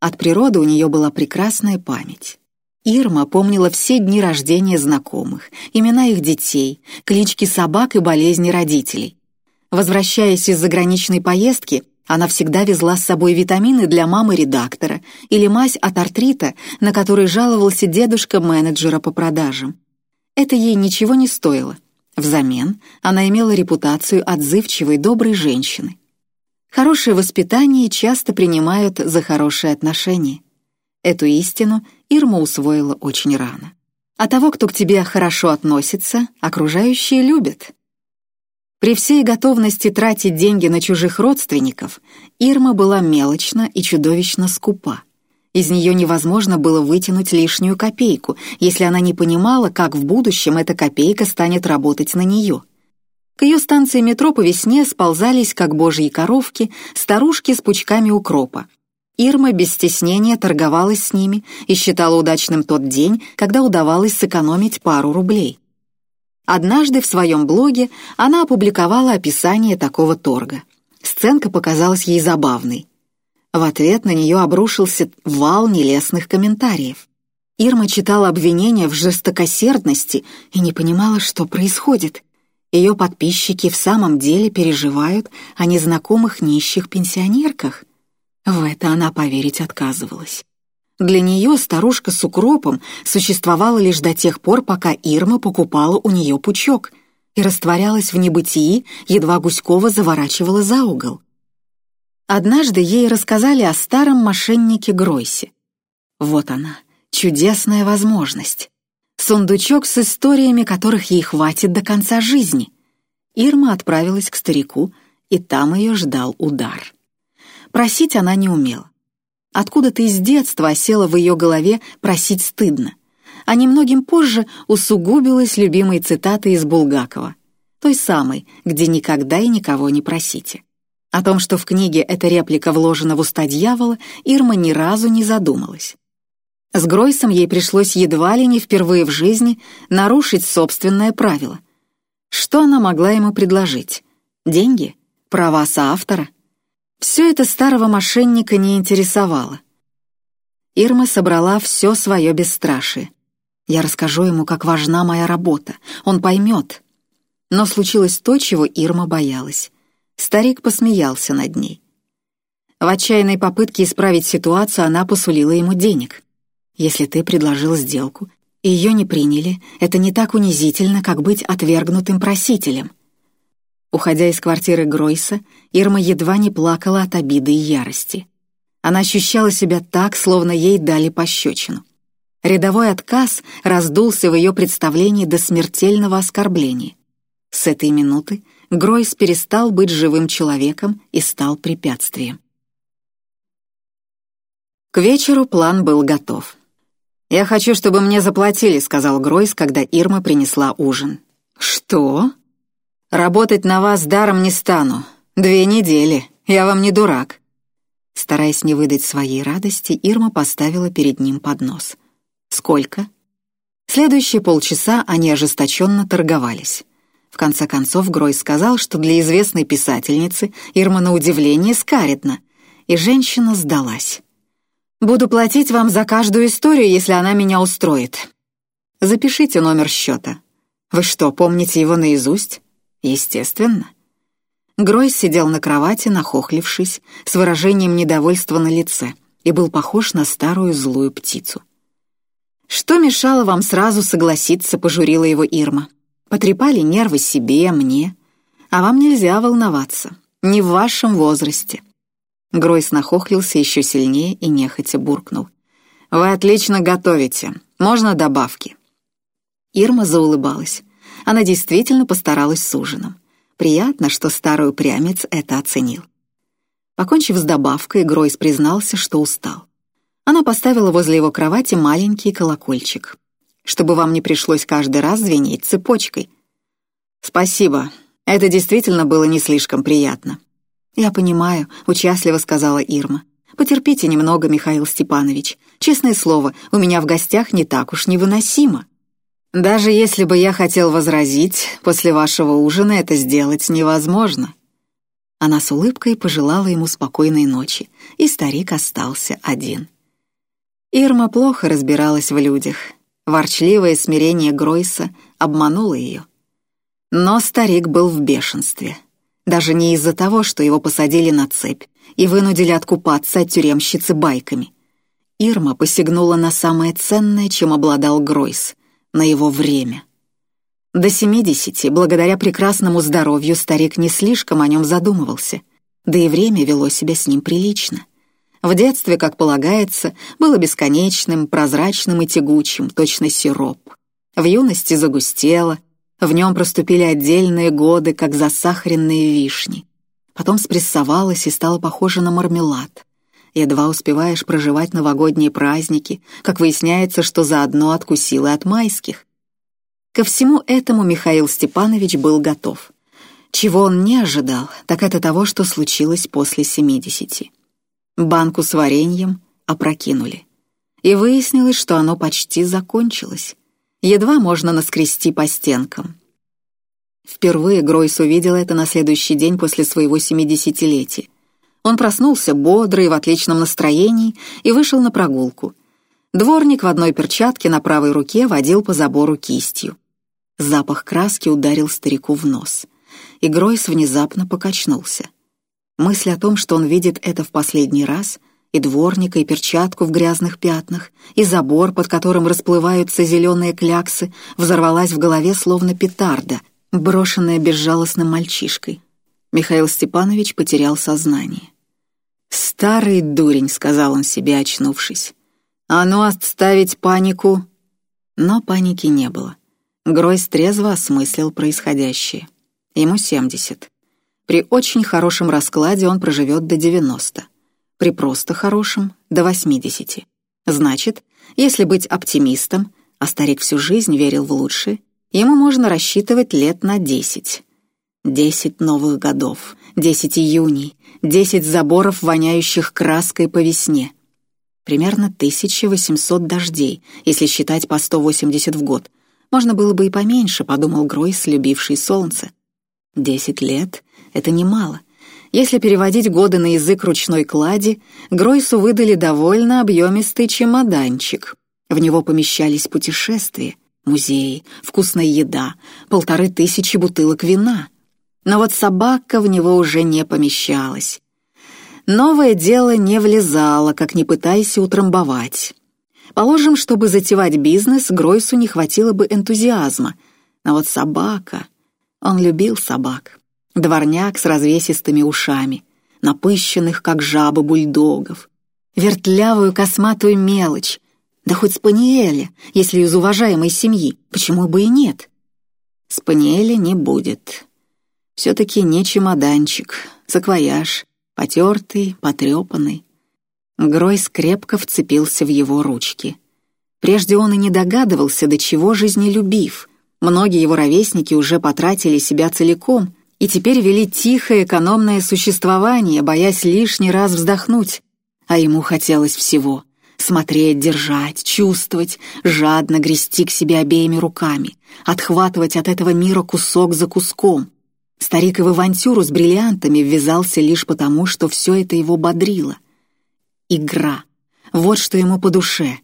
От природы у нее была прекрасная память. Ирма помнила все дни рождения знакомых, имена их детей, клички собак и болезни родителей. Возвращаясь из заграничной поездки, она всегда везла с собой витамины для мамы редактора или мазь от артрита, на который жаловался дедушка менеджера по продажам. Это ей ничего не стоило. Взамен она имела репутацию отзывчивой, доброй женщины. Хорошее воспитание часто принимают за хорошие отношения. Эту истину Ирма усвоила очень рано. А того, кто к тебе хорошо относится, окружающие любят. При всей готовности тратить деньги на чужих родственников, Ирма была мелочна и чудовищно скупа. Из нее невозможно было вытянуть лишнюю копейку, если она не понимала, как в будущем эта копейка станет работать на нее. К ее станции метро по весне сползались, как божьи коровки, старушки с пучками укропа, Ирма без стеснения торговалась с ними и считала удачным тот день, когда удавалось сэкономить пару рублей. Однажды в своем блоге она опубликовала описание такого торга. Сценка показалась ей забавной. В ответ на нее обрушился вал нелестных комментариев. Ирма читала обвинения в жестокосердности и не понимала, что происходит. Ее подписчики в самом деле переживают о незнакомых нищих пенсионерках — в это она поверить отказывалась. Для нее старушка с укропом существовала лишь до тех пор, пока Ирма покупала у нее пучок и растворялась в небытии, едва Гуськова заворачивала за угол. Однажды ей рассказали о старом мошеннике Гройсе. Вот она, чудесная возможность. Сундучок с историями, которых ей хватит до конца жизни. Ирма отправилась к старику, и там ее ждал удар. Просить она не умела. Откуда-то из детства осела в ее голове «просить стыдно», а немногим позже усугубилась любимой цитатой из Булгакова, той самой, где никогда и никого не просите. О том, что в книге эта реплика вложена в уста дьявола, Ирма ни разу не задумалась. С Гройсом ей пришлось едва ли не впервые в жизни нарушить собственное правило. Что она могла ему предложить? Деньги? Права соавтора? Все это старого мошенника не интересовало. Ирма собрала все свое бесстрашие. Я расскажу ему, как важна моя работа. Он поймет. Но случилось то, чего Ирма боялась. Старик посмеялся над ней. В отчаянной попытке исправить ситуацию она посулила ему денег. Если ты предложил сделку, и ее не приняли, это не так унизительно, как быть отвергнутым просителем. Уходя из квартиры Гройса, Ирма едва не плакала от обиды и ярости. Она ощущала себя так, словно ей дали пощечину. Рядовой отказ раздулся в ее представлении до смертельного оскорбления. С этой минуты Гройс перестал быть живым человеком и стал препятствием. К вечеру план был готов. «Я хочу, чтобы мне заплатили», — сказал Гройс, когда Ирма принесла ужин. «Что?» «Работать на вас даром не стану. Две недели. Я вам не дурак». Стараясь не выдать своей радости, Ирма поставила перед ним поднос. «Сколько?» Следующие полчаса они ожесточенно торговались. В конце концов, Гройс сказал, что для известной писательницы Ирма на удивление скаредна, и женщина сдалась. Буду платить вам за каждую историю, если она меня устроит. Запишите номер счета. Вы что, помните его наизусть? Естественно. Гройс сидел на кровати, нахохлившись, с выражением недовольства на лице, и был похож на старую злую птицу. «Что мешало вам сразу согласиться?» — пожурила его Ирма. «Потрепали нервы себе, мне. А вам нельзя волноваться. Не в вашем возрасте. Гройс нахохлился еще сильнее и нехотя буркнул. «Вы отлично готовите. Можно добавки?» Ирма заулыбалась. Она действительно постаралась с ужином. Приятно, что старый упрямец это оценил. Покончив с добавкой, Гройс признался, что устал. Она поставила возле его кровати маленький колокольчик, чтобы вам не пришлось каждый раз звенеть цепочкой. «Спасибо. Это действительно было не слишком приятно. «Я понимаю», — участливо сказала Ирма. «Потерпите немного, Михаил Степанович. Честное слово, у меня в гостях не так уж невыносимо». «Даже если бы я хотел возразить, после вашего ужина это сделать невозможно». Она с улыбкой пожелала ему спокойной ночи, и старик остался один. Ирма плохо разбиралась в людях. Ворчливое смирение Гройса обмануло ее. Но старик был в бешенстве — даже не из-за того, что его посадили на цепь и вынудили откупаться от тюремщицы байками. Ирма посягнула на самое ценное, чем обладал Гройс, на его время. До семидесяти, благодаря прекрасному здоровью, старик не слишком о нем задумывался, да и время вело себя с ним прилично. В детстве, как полагается, было бесконечным, прозрачным и тягучим, точно сироп. В юности загустело, в нем проступили отдельные годы, как засахаренные вишни. Потом спрессовалась и стала похожа на мармелад. Едва успеваешь проживать новогодние праздники, как выясняется, что заодно откусил и от майских. Ко всему этому Михаил Степанович был готов. Чего он не ожидал, так это того, что случилось после семидесяти. Банку с вареньем опрокинули. И выяснилось, что оно почти закончилось едва можно наскрести по стенкам. Впервые Гройс увидел это на следующий день после своего семидесятилетия. Он проснулся бодрый, в отличном настроении и вышел на прогулку. Дворник в одной перчатке на правой руке водил по забору кистью. Запах краски ударил старику в нос, и Гройс внезапно покачнулся. Мысль о том, что он видит это в последний раз — и дворника, и перчатку в грязных пятнах, и забор, под которым расплываются зеленые кляксы, взорвалась в голове словно петарда, брошенная безжалостным мальчишкой. Михаил Степанович потерял сознание. «Старый дурень», — сказал он себе, очнувшись. «А ну, отставить панику!» Но паники не было. Гройс трезво осмыслил происходящее. Ему семьдесят. При очень хорошем раскладе он проживет до девяносто при просто хорошем — до 80. Значит, если быть оптимистом, а старик всю жизнь верил в лучшее, ему можно рассчитывать лет на 10. 10 новых годов, 10 июней, 10 заборов, воняющих краской по весне. Примерно 1800 дождей, если считать по 180 в год. Можно было бы и поменьше, подумал Гройс, любивший солнце. Десять лет — это немало. Если переводить годы на язык ручной клади, Гройсу выдали довольно объемистый чемоданчик. В него помещались путешествия, музеи, вкусная еда, полторы тысячи бутылок вина. Но вот собака в него уже не помещалась. Новое дело не влезало, как не пытайся утрамбовать. Положим, чтобы затевать бизнес, Гройсу не хватило бы энтузиазма. Но вот собака... Он любил собак. Дворняк с развесистыми ушами, напыщенных, как жабы бульдогов. Вертлявую косматую мелочь. Да хоть спаниеля, если из уважаемой семьи. Почему бы и нет? Спаниеля не будет. Все-таки не чемоданчик, саквояж, потертый, потрепанный. Гройс крепко вцепился в его ручки. Прежде он и не догадывался, до чего жизнелюбив. Многие его ровесники уже потратили себя целиком и теперь вели тихое, экономное существование, боясь лишний раз вздохнуть. А ему хотелось всего — смотреть, держать, чувствовать, жадно грести к себе обеими руками, отхватывать от этого мира кусок за куском. Старик и в авантюру с бриллиантами ввязался лишь потому, что все это его бодрило. Игра. Вот что ему по душе.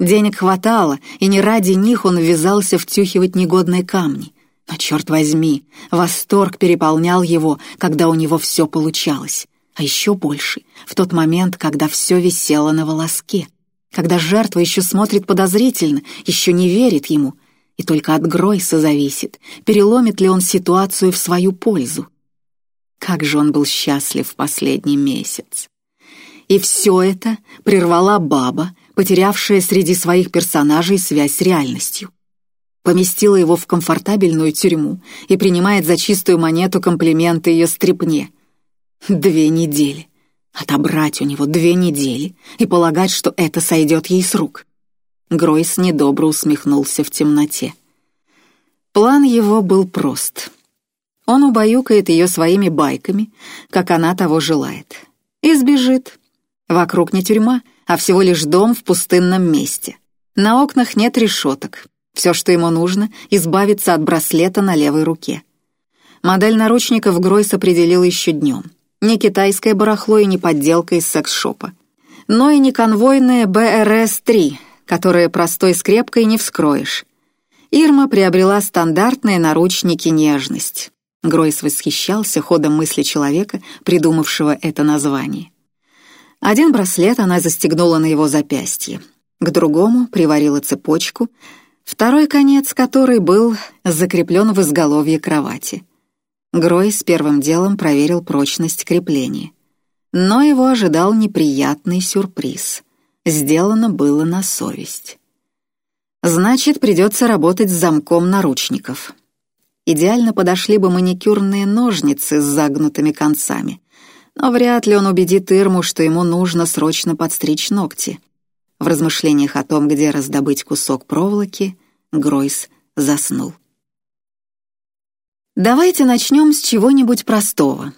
Денег хватало, и не ради них он ввязался втюхивать негодные камни. Но, черт возьми, восторг переполнял его, когда у него все получалось. А еще больше — в тот момент, когда все висело на волоске. Когда жертва еще смотрит подозрительно, еще не верит ему. И только от Гройса зависит, переломит ли он ситуацию в свою пользу. Как же он был счастлив в последний месяц. И все это прервала баба, потерявшая среди своих персонажей связь с реальностью. Поместила его в комфортабельную тюрьму и принимает за чистую монету комплименты ее стрипне. Две недели. Отобрать у него две недели и полагать, что это сойдет ей с рук. Гройс недобро усмехнулся в темноте. План его был прост. Он убаюкает ее своими байками, как она того желает, и сбежит, Вокруг не тюрьма, а всего лишь дом в пустынном месте. На окнах нет решеток. Все, что ему нужно, избавиться от браслета на левой руке. Модель наручников Гройс определил еще днем. Не китайское барахло и не подделка из секс-шопа. Но и не конвойное БРС-3, которое простой скрепкой не вскроешь. Ирма приобрела стандартные наручники «Нежность». Гройс восхищался ходом мысли человека, придумавшего это название. Один браслет она застегнула на его запястье, к другому приварила цепочку, второй конец которой был закреплен в изголовье кровати. Грой первым делом проверил прочность крепления. Но его ожидал неприятный сюрприз. Сделано было на совесть. Значит, придется работать с замком наручников. Идеально подошли бы маникюрные ножницы с загнутыми концами но вряд ли он убедит Ирму, что ему нужно срочно подстричь ногти. В размышлениях о том, где раздобыть кусок проволоки, Гройс заснул. Давайте начнем с чего-нибудь простого.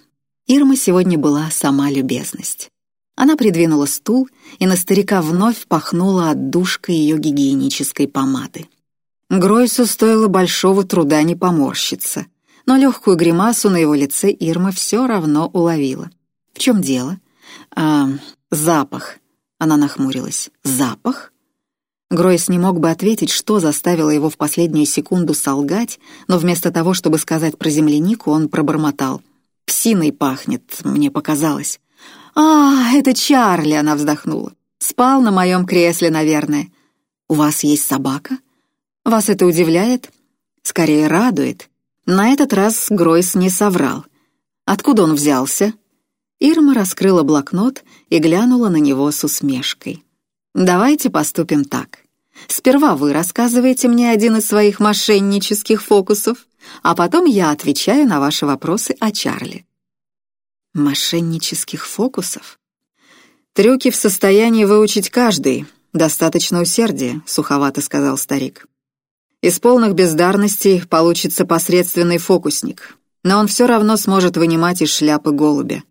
Ирма сегодня была сама любезность. Она придвинула стул, и на старика вновь пахнула отдушкой ее гигиенической помады. Гройсу стоило большого труда не поморщиться, но легкую гримасу на его лице Ирма все равно уловила. «В чем дело?» «А, запах». Она нахмурилась. «Запах?» Гройс не мог бы ответить, что заставило его в последнюю секунду солгать, но вместо того, чтобы сказать про землянику, он пробормотал. «Псиной пахнет, мне показалось». «А, это Чарли!» — она вздохнула. «Спал на моем кресле, наверное». «У вас есть собака?» «Вас это удивляет?» «Скорее радует». На этот раз Гройс не соврал. «Откуда он взялся?» Ирма раскрыла блокнот и глянула на него с усмешкой. «Давайте поступим так. Сперва вы рассказываете мне один из своих мошеннических фокусов, а потом я отвечаю на ваши вопросы о Чарли». «Мошеннических фокусов?» «Трюки в состоянии выучить каждый, достаточно усердия», — суховато сказал старик. «Из полных бездарностей получится посредственный фокусник, но он все равно сможет вынимать из шляпы голубя.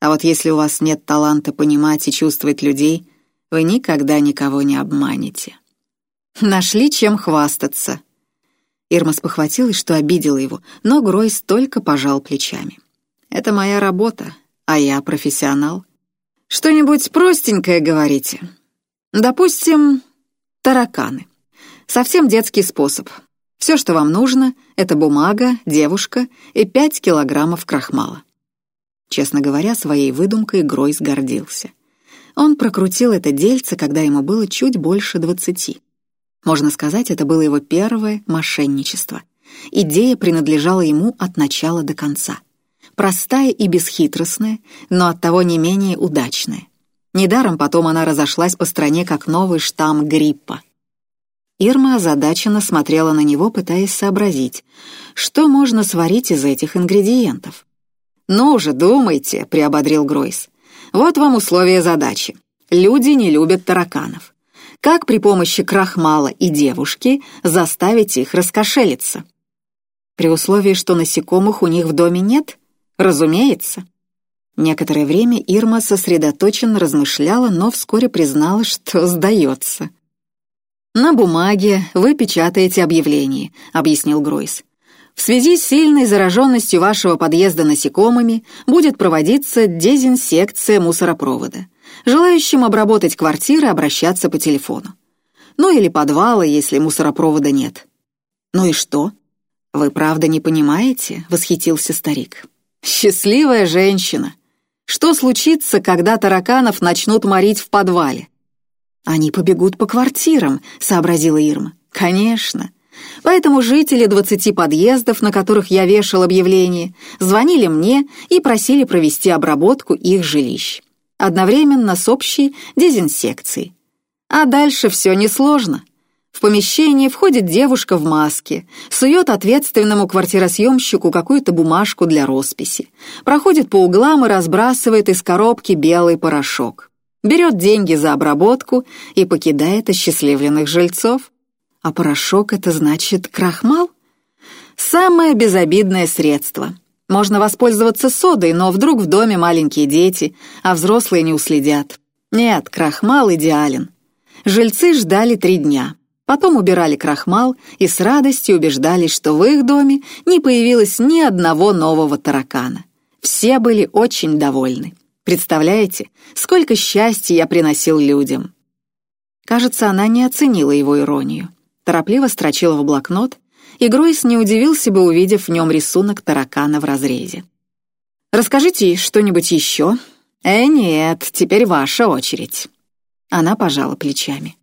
А вот если у вас нет таланта понимать и чувствовать людей, вы никогда никого не обманете. Нашли чем хвастаться. Ирма спохватилась, что обидела его, но Гройс только пожал плечами. «Это моя работа, а я профессионал. Что-нибудь простенькое говорите. Допустим, тараканы. Совсем детский способ. Все, что вам нужно, это бумага, девушка и пять килограммов крахмала. Честно говоря, своей выдумкой Гройс гордился. Он прокрутил это дельце, когда ему было чуть больше двадцати. Можно сказать, это было его первое мошенничество. Идея принадлежала ему от начала до конца. Простая и бесхитростная, но оттого не менее удачная. Недаром потом она разошлась по стране как новый штамм гриппа. Ирма озадаченно смотрела на него, пытаясь сообразить, что можно сварить из этих ингредиентов. «Ну же, думайте», — приободрил Гройс. «Вот вам условия задачи. Люди не любят тараканов. Как при помощи крахмала и девушки заставить их раскошелиться? При условии, что насекомых у них в доме нет? Разумеется». Некоторое время Ирма сосредоточенно размышляла, но вскоре признала, что сдается. «На бумаге вы печатаете объявление», — объяснил Гройс. В связи с сильной зараженностью вашего подъезда насекомыми будет проводиться дезинсекция мусоропровода. Желающим обработать квартиры обращаться по телефону. Ну или подвала, если мусоропровода нет. Ну и что? Вы правда не понимаете? Восхитился старик. Счастливая женщина. Что случится, когда тараканов начнут морить в подвале? Они побегут по квартирам, сообразила Ирма. Конечно. Поэтому жители двадцати подъездов, на которых я вешал объявление, звонили мне и просили провести обработку их жилищ. Одновременно с общей дезинсекцией. А дальше все несложно. В помещение входит девушка в маске, сует ответственному квартиросъемщику какую-то бумажку для росписи, проходит по углам и разбрасывает из коробки белый порошок, берет деньги за обработку и покидает осчастливленных жильцов. А порошок — это значит крахмал? Самое безобидное средство. Можно воспользоваться содой, но вдруг в доме маленькие дети, а взрослые не уследят. Нет, крахмал идеален. Жильцы ждали три дня. Потом убирали крахмал и с радостью убеждались, что в их доме не появилось ни одного нового таракана. Все были очень довольны. Представляете, сколько счастья я приносил людям. Кажется, она не оценила его иронию торопливо строчил в блокнот, и Гройс не удивился бы, увидев в нем рисунок таракана в разрезе. «Расскажите что-нибудь еще?» «Э, нет, теперь ваша очередь». Она пожала плечами.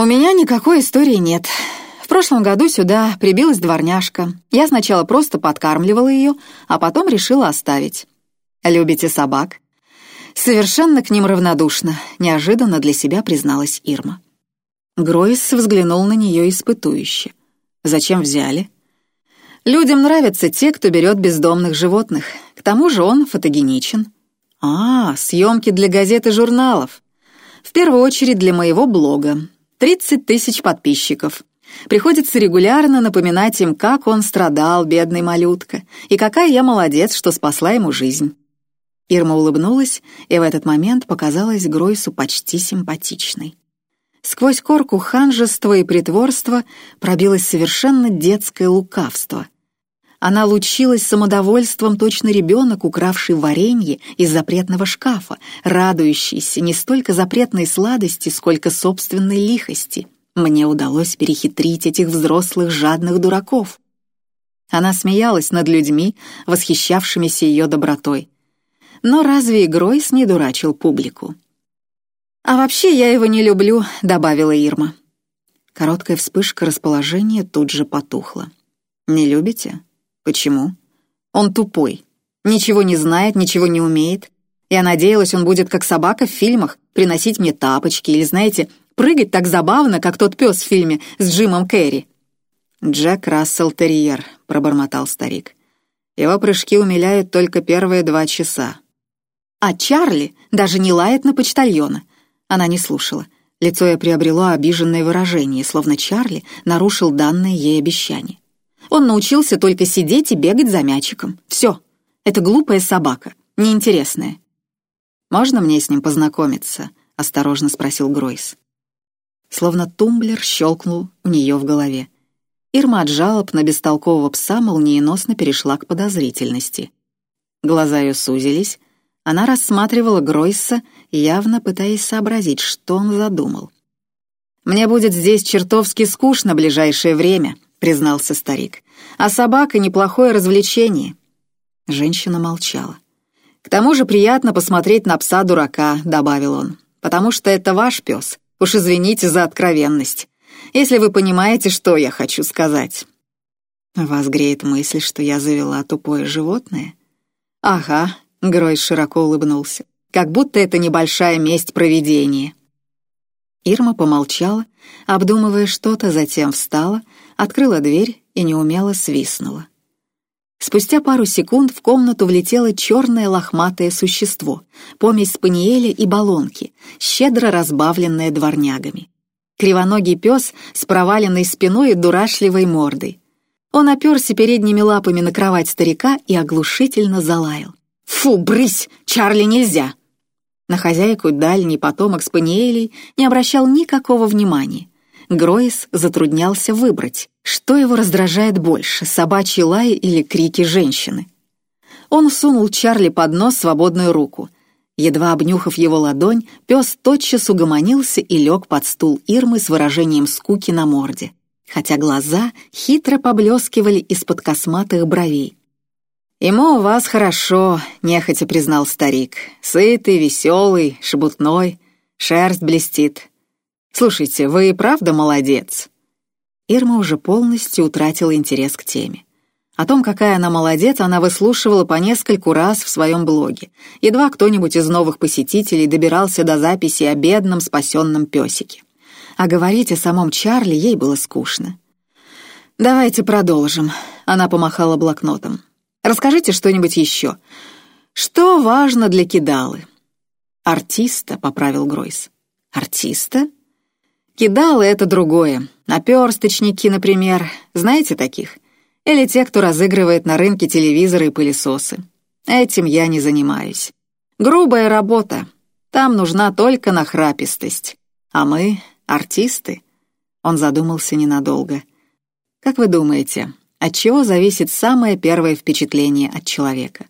«У меня никакой истории нет. В прошлом году сюда прибилась дворняжка. Я сначала просто подкармливала ее, а потом решила оставить. Любите собак?» «Совершенно к ним равнодушна», — неожиданно для себя призналась Ирма. Гройс взглянул на нее испытующе. «Зачем взяли?» «Людям нравятся те, кто берет бездомных животных. К тому же он фотогеничен». «А, съемки для газет и журналов. В первую очередь для моего блога. 30 тысяч подписчиков. Приходится регулярно напоминать им, как он страдал, бедный малютка, и какая я молодец, что спасла ему жизнь». Ирма улыбнулась, и в этот момент показалась Гройсу почти симпатичной. Сквозь корку ханжества и притворства пробилось совершенно детское лукавство. Она лучилась самодовольством точно ребенок, укравший варенье из запретного шкафа, радующийся не столько запретной сладости, сколько собственной лихости. Мне удалось перехитрить этих взрослых жадных дураков. Она смеялась над людьми, восхищавшимися ее добротой. Но разве Гройс не дурачил публику? «А вообще я его не люблю», — добавила Ирма. Короткая вспышка расположения тут же потухла. «Не любите? Почему?» «Он тупой. Ничего не знает, ничего не умеет. Я надеялась, он будет как собака в фильмах, приносить мне тапочки или, знаете, прыгать так забавно, как тот пес в фильме с Джимом Керри». «Джек Рассел Терьер», — пробормотал старик. «Его прыжки умиляют только первые два часа. А Чарли даже не лает на почтальона. Она не слушала. Лицо ее приобрело обиженное выражение, словно Чарли нарушил данное ей обещание. Он научился только сидеть и бегать за мячиком. Все. Это глупая собака, неинтересная. «Можно мне с ним познакомиться?» — осторожно спросил Гройс. Словно тумблер щелкнул у нее в голове. Ирма от жалоб на бестолкового пса молниеносно перешла к подозрительности. Глаза ее сузились, она рассматривала Гройса, явно пытаясь сообразить, что он задумал. «Мне будет здесь чертовски скучно ближайшее время», — признался старик. «А собака — неплохое развлечение». Женщина молчала. «К тому же приятно посмотреть на пса-дурака», — добавил он, «потому что это ваш пес. Уж извините за откровенность, если вы понимаете, что я хочу сказать». «Вас греет мысль, что я завела тупое животное?» «Ага», Гройс широко улыбнулся. «Как будто это небольшая месть провидения». Ирма помолчала, обдумывая что-то, затем встала, открыла дверь и неумело свистнула. Спустя пару секунд в комнату влетело черное лохматое существо, помесь спаниеля и баллонки, щедро разбавленное дворнягами. Кривоногий пес с проваленной спиной и дурашливой мордой. Он оперся передними лапами на кровать старика и оглушительно залаял. «Фу, брысь! Чарли нельзя!» На хозяйку дальний потомок спаниелей не обращал никакого внимания. Гройс затруднялся выбрать, что его раздражает больше, собачий лай или крики женщины. Он сунул Чарли под нос свободную руку. Едва обнюхав его ладонь, пес тотчас угомонился и лег под стул Ирмы с выражением скуки на морде, хотя глаза хитро поблескивали из-под косматых бровей. «Ему у вас хорошо», — нехотя признал старик. «Сытый, веселый, шебутной, шерсть блестит. Слушайте, вы и правда молодец?» Ирма уже полностью утратила интерес к теме. О том, какая она молодец, она выслушивала по нескольку раз в своем блоге. Едва кто-нибудь из новых посетителей добирался до записи о бедном спасенном песике. А говорить о самом Чарли ей было скучно. «Давайте продолжим», — она помахала блокнотом. Расскажите что-нибудь еще. Что важно для кидалы?» «Артиста», — поправил Гройс. «Артиста?» «Кидалы — это другое. Наперсточники, например. Знаете таких? Или те, кто разыгрывает на рынке телевизоры и пылесосы. Этим я не занимаюсь. Грубая работа. Там нужна только нахрапистость. А мы — артисты». Он задумался ненадолго. «Как вы думаете, от чего зависит самое первое впечатление от человека?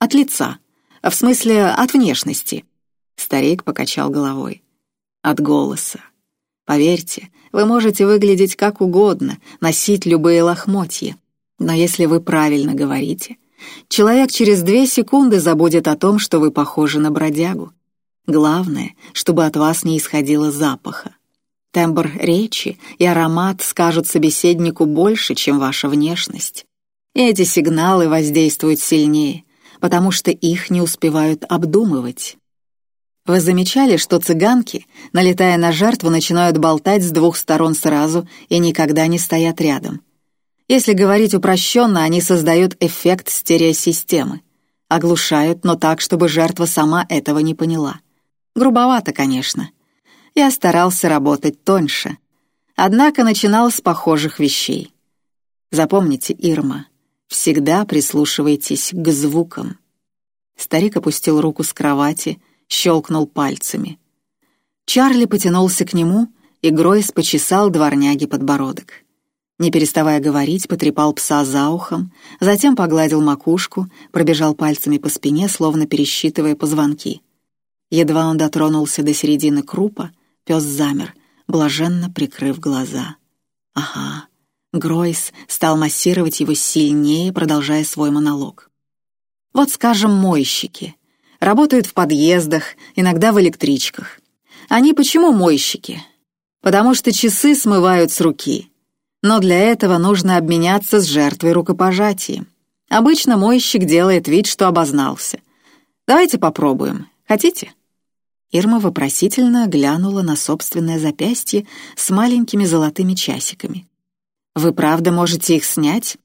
От лица, в смысле от внешности. Старик покачал головой. От голоса. Поверьте, вы можете выглядеть как угодно, носить любые лохмотья. Но если вы правильно говорите, человек через две секунды забудет о том, что вы похожи на бродягу. Главное, чтобы от вас не исходило запаха. Тембр речи и аромат скажут собеседнику больше, чем ваша внешность. Эти сигналы воздействуют сильнее, потому что их не успевают обдумывать. Вы замечали, что цыганки, налетая на жертву, начинают болтать с двух сторон сразу и никогда не стоят рядом? Если говорить упрощенно, они создают эффект стереосистемы. Оглушают, но так, чтобы жертва сама этого не поняла. Грубовато, конечно, я старался работать тоньше, однако начинал с похожих вещей. Запомните, Ирма, всегда прислушивайтесь к звукам. Старик опустил руку с кровати, щелкнул пальцами. Чарли потянулся к нему, и Гройс почесал дворняги подбородок. Не переставая говорить, потрепал пса за ухом, затем погладил макушку, пробежал пальцами по спине, словно пересчитывая позвонки. Едва он дотронулся до середины крупа, Пес замер, блаженно прикрыв глаза. Ага, Гройс стал массировать его сильнее, продолжая свой монолог. Вот, скажем, мойщики. Работают в подъездах, иногда в электричках. Они почему мойщики? Потому что часы смывают с руки. Но для этого нужно обменяться с жертвой рукопожатием. Обычно мойщик делает вид, что обознался. Давайте попробуем. Хотите? Ирма вопросительно глянула на собственное запястье с маленькими золотыми часиками. «Вы правда можете их снять?»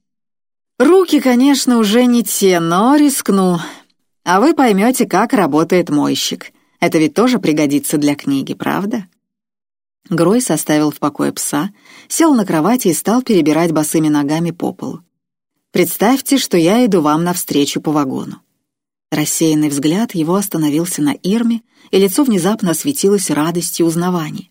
«Руки, конечно, уже не те, но рискну. А вы поймете, как работает мойщик. Это ведь тоже пригодится для книги, правда? Грой составил в покое пса, сел на кровати и стал перебирать босыми ногами по полу. «Представьте, что я иду вам навстречу по вагону». Рассеянный взгляд его остановился на Ирме, и лицо внезапно осветилось радостью узнавания.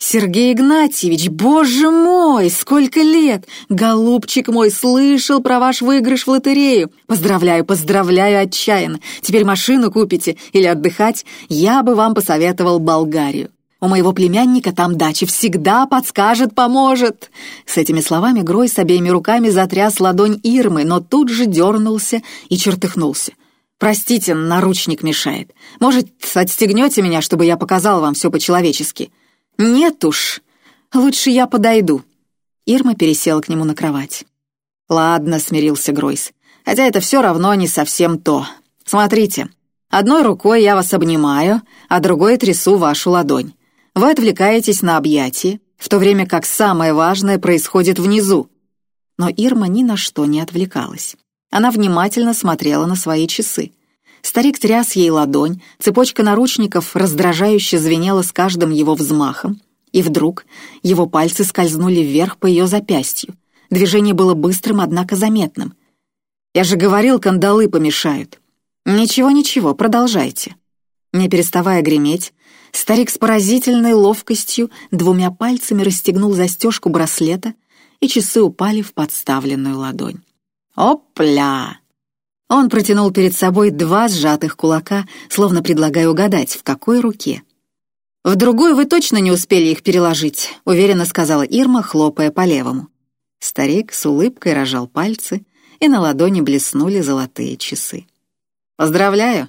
«Сергей Игнатьевич, боже мой, сколько лет! Голубчик мой, слышал про ваш выигрыш в лотерею. Поздравляю, поздравляю отчаянно. Теперь машину купите или отдыхать? Я бы вам посоветовал Болгарию. У моего племянника там дача всегда подскажет, поможет». С этими словами Грой с обеими руками затряс ладонь Ирмы, но тут же дернулся и чертыхнулся. «Простите, наручник мешает. Может, отстегнете меня, чтобы я показал вам все по-человечески?» «Нет уж, лучше я подойду». Ирма пересела к нему на кровать. «Ладно», — смирился Гройс, «хотя это все равно не совсем то. Смотрите, одной рукой я вас обнимаю, а другой трясу вашу ладонь. Вы отвлекаетесь на объятие, в то время как самое важное происходит внизу». Но Ирма ни на что не отвлекалась. Она внимательно смотрела на свои часы. Старик тряс ей ладонь, цепочка наручников раздражающе звенела с каждым его взмахом. И вдруг его пальцы скользнули вверх по ее запястью. Движение было быстрым, однако заметным. «Я же говорил, кандалы помешают». «Ничего-ничего, продолжайте». Не переставая греметь, старик с поразительной ловкостью двумя пальцами расстегнул застежку браслета, и часы упали в подставленную ладонь. «Опля!» Он протянул перед собой два сжатых кулака, словно предлагая угадать, в какой руке. «В другую вы точно не успели их переложить», — уверенно сказала Ирма, хлопая по левому. Старик с улыбкой рожал пальцы, и на ладони блеснули золотые часы. «Поздравляю!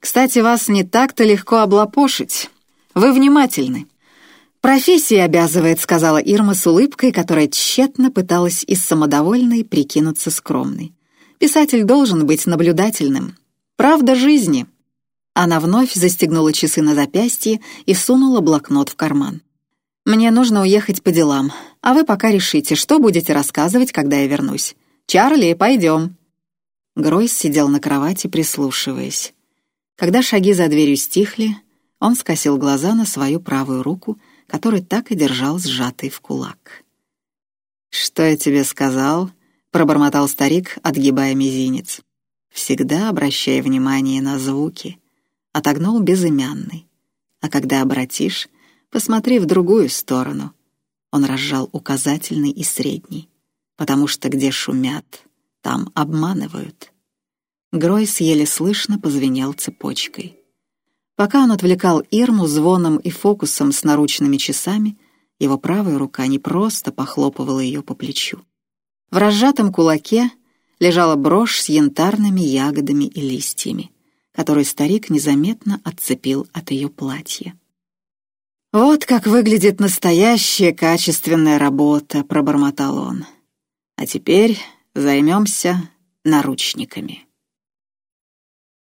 Кстати, вас не так-то легко облапошить. Вы внимательны». «Профессия обязывает», — сказала Ирма с улыбкой, которая тщетно пыталась из самодовольной прикинуться скромной. Писатель должен быть наблюдательным. Правда жизни. Она вновь застегнула часы на запястье и сунула блокнот в карман. «Мне нужно уехать по делам, а вы пока решите, что будете рассказывать, когда я вернусь. Чарли, пойдем». Гройс сидел на кровати, прислушиваясь. Когда шаги за дверью стихли, он скосил глаза на свою правую руку, которую так и держал сжатый в кулак. «Что я тебе сказал?» — пробормотал старик, отгибая мизинец. «Всегда обращай внимание на звуки», — отогнул безымянный. «А когда обратишь, посмотри в другую сторону». Он разжал указательный и средний, потому что где шумят, там обманывают. Гройс еле слышно позвенел цепочкой. Пока он отвлекал Ирму звоном и фокусом с наручными часами, его правая рука не просто похлопывала ее по плечу. В разжатом кулаке лежала брошь с янтарными ягодами и листьями, которую старик незаметно отцепил от ее платья. «Вот как выглядит настоящая качественная работа», — пробормотал он. «А теперь займемся наручниками».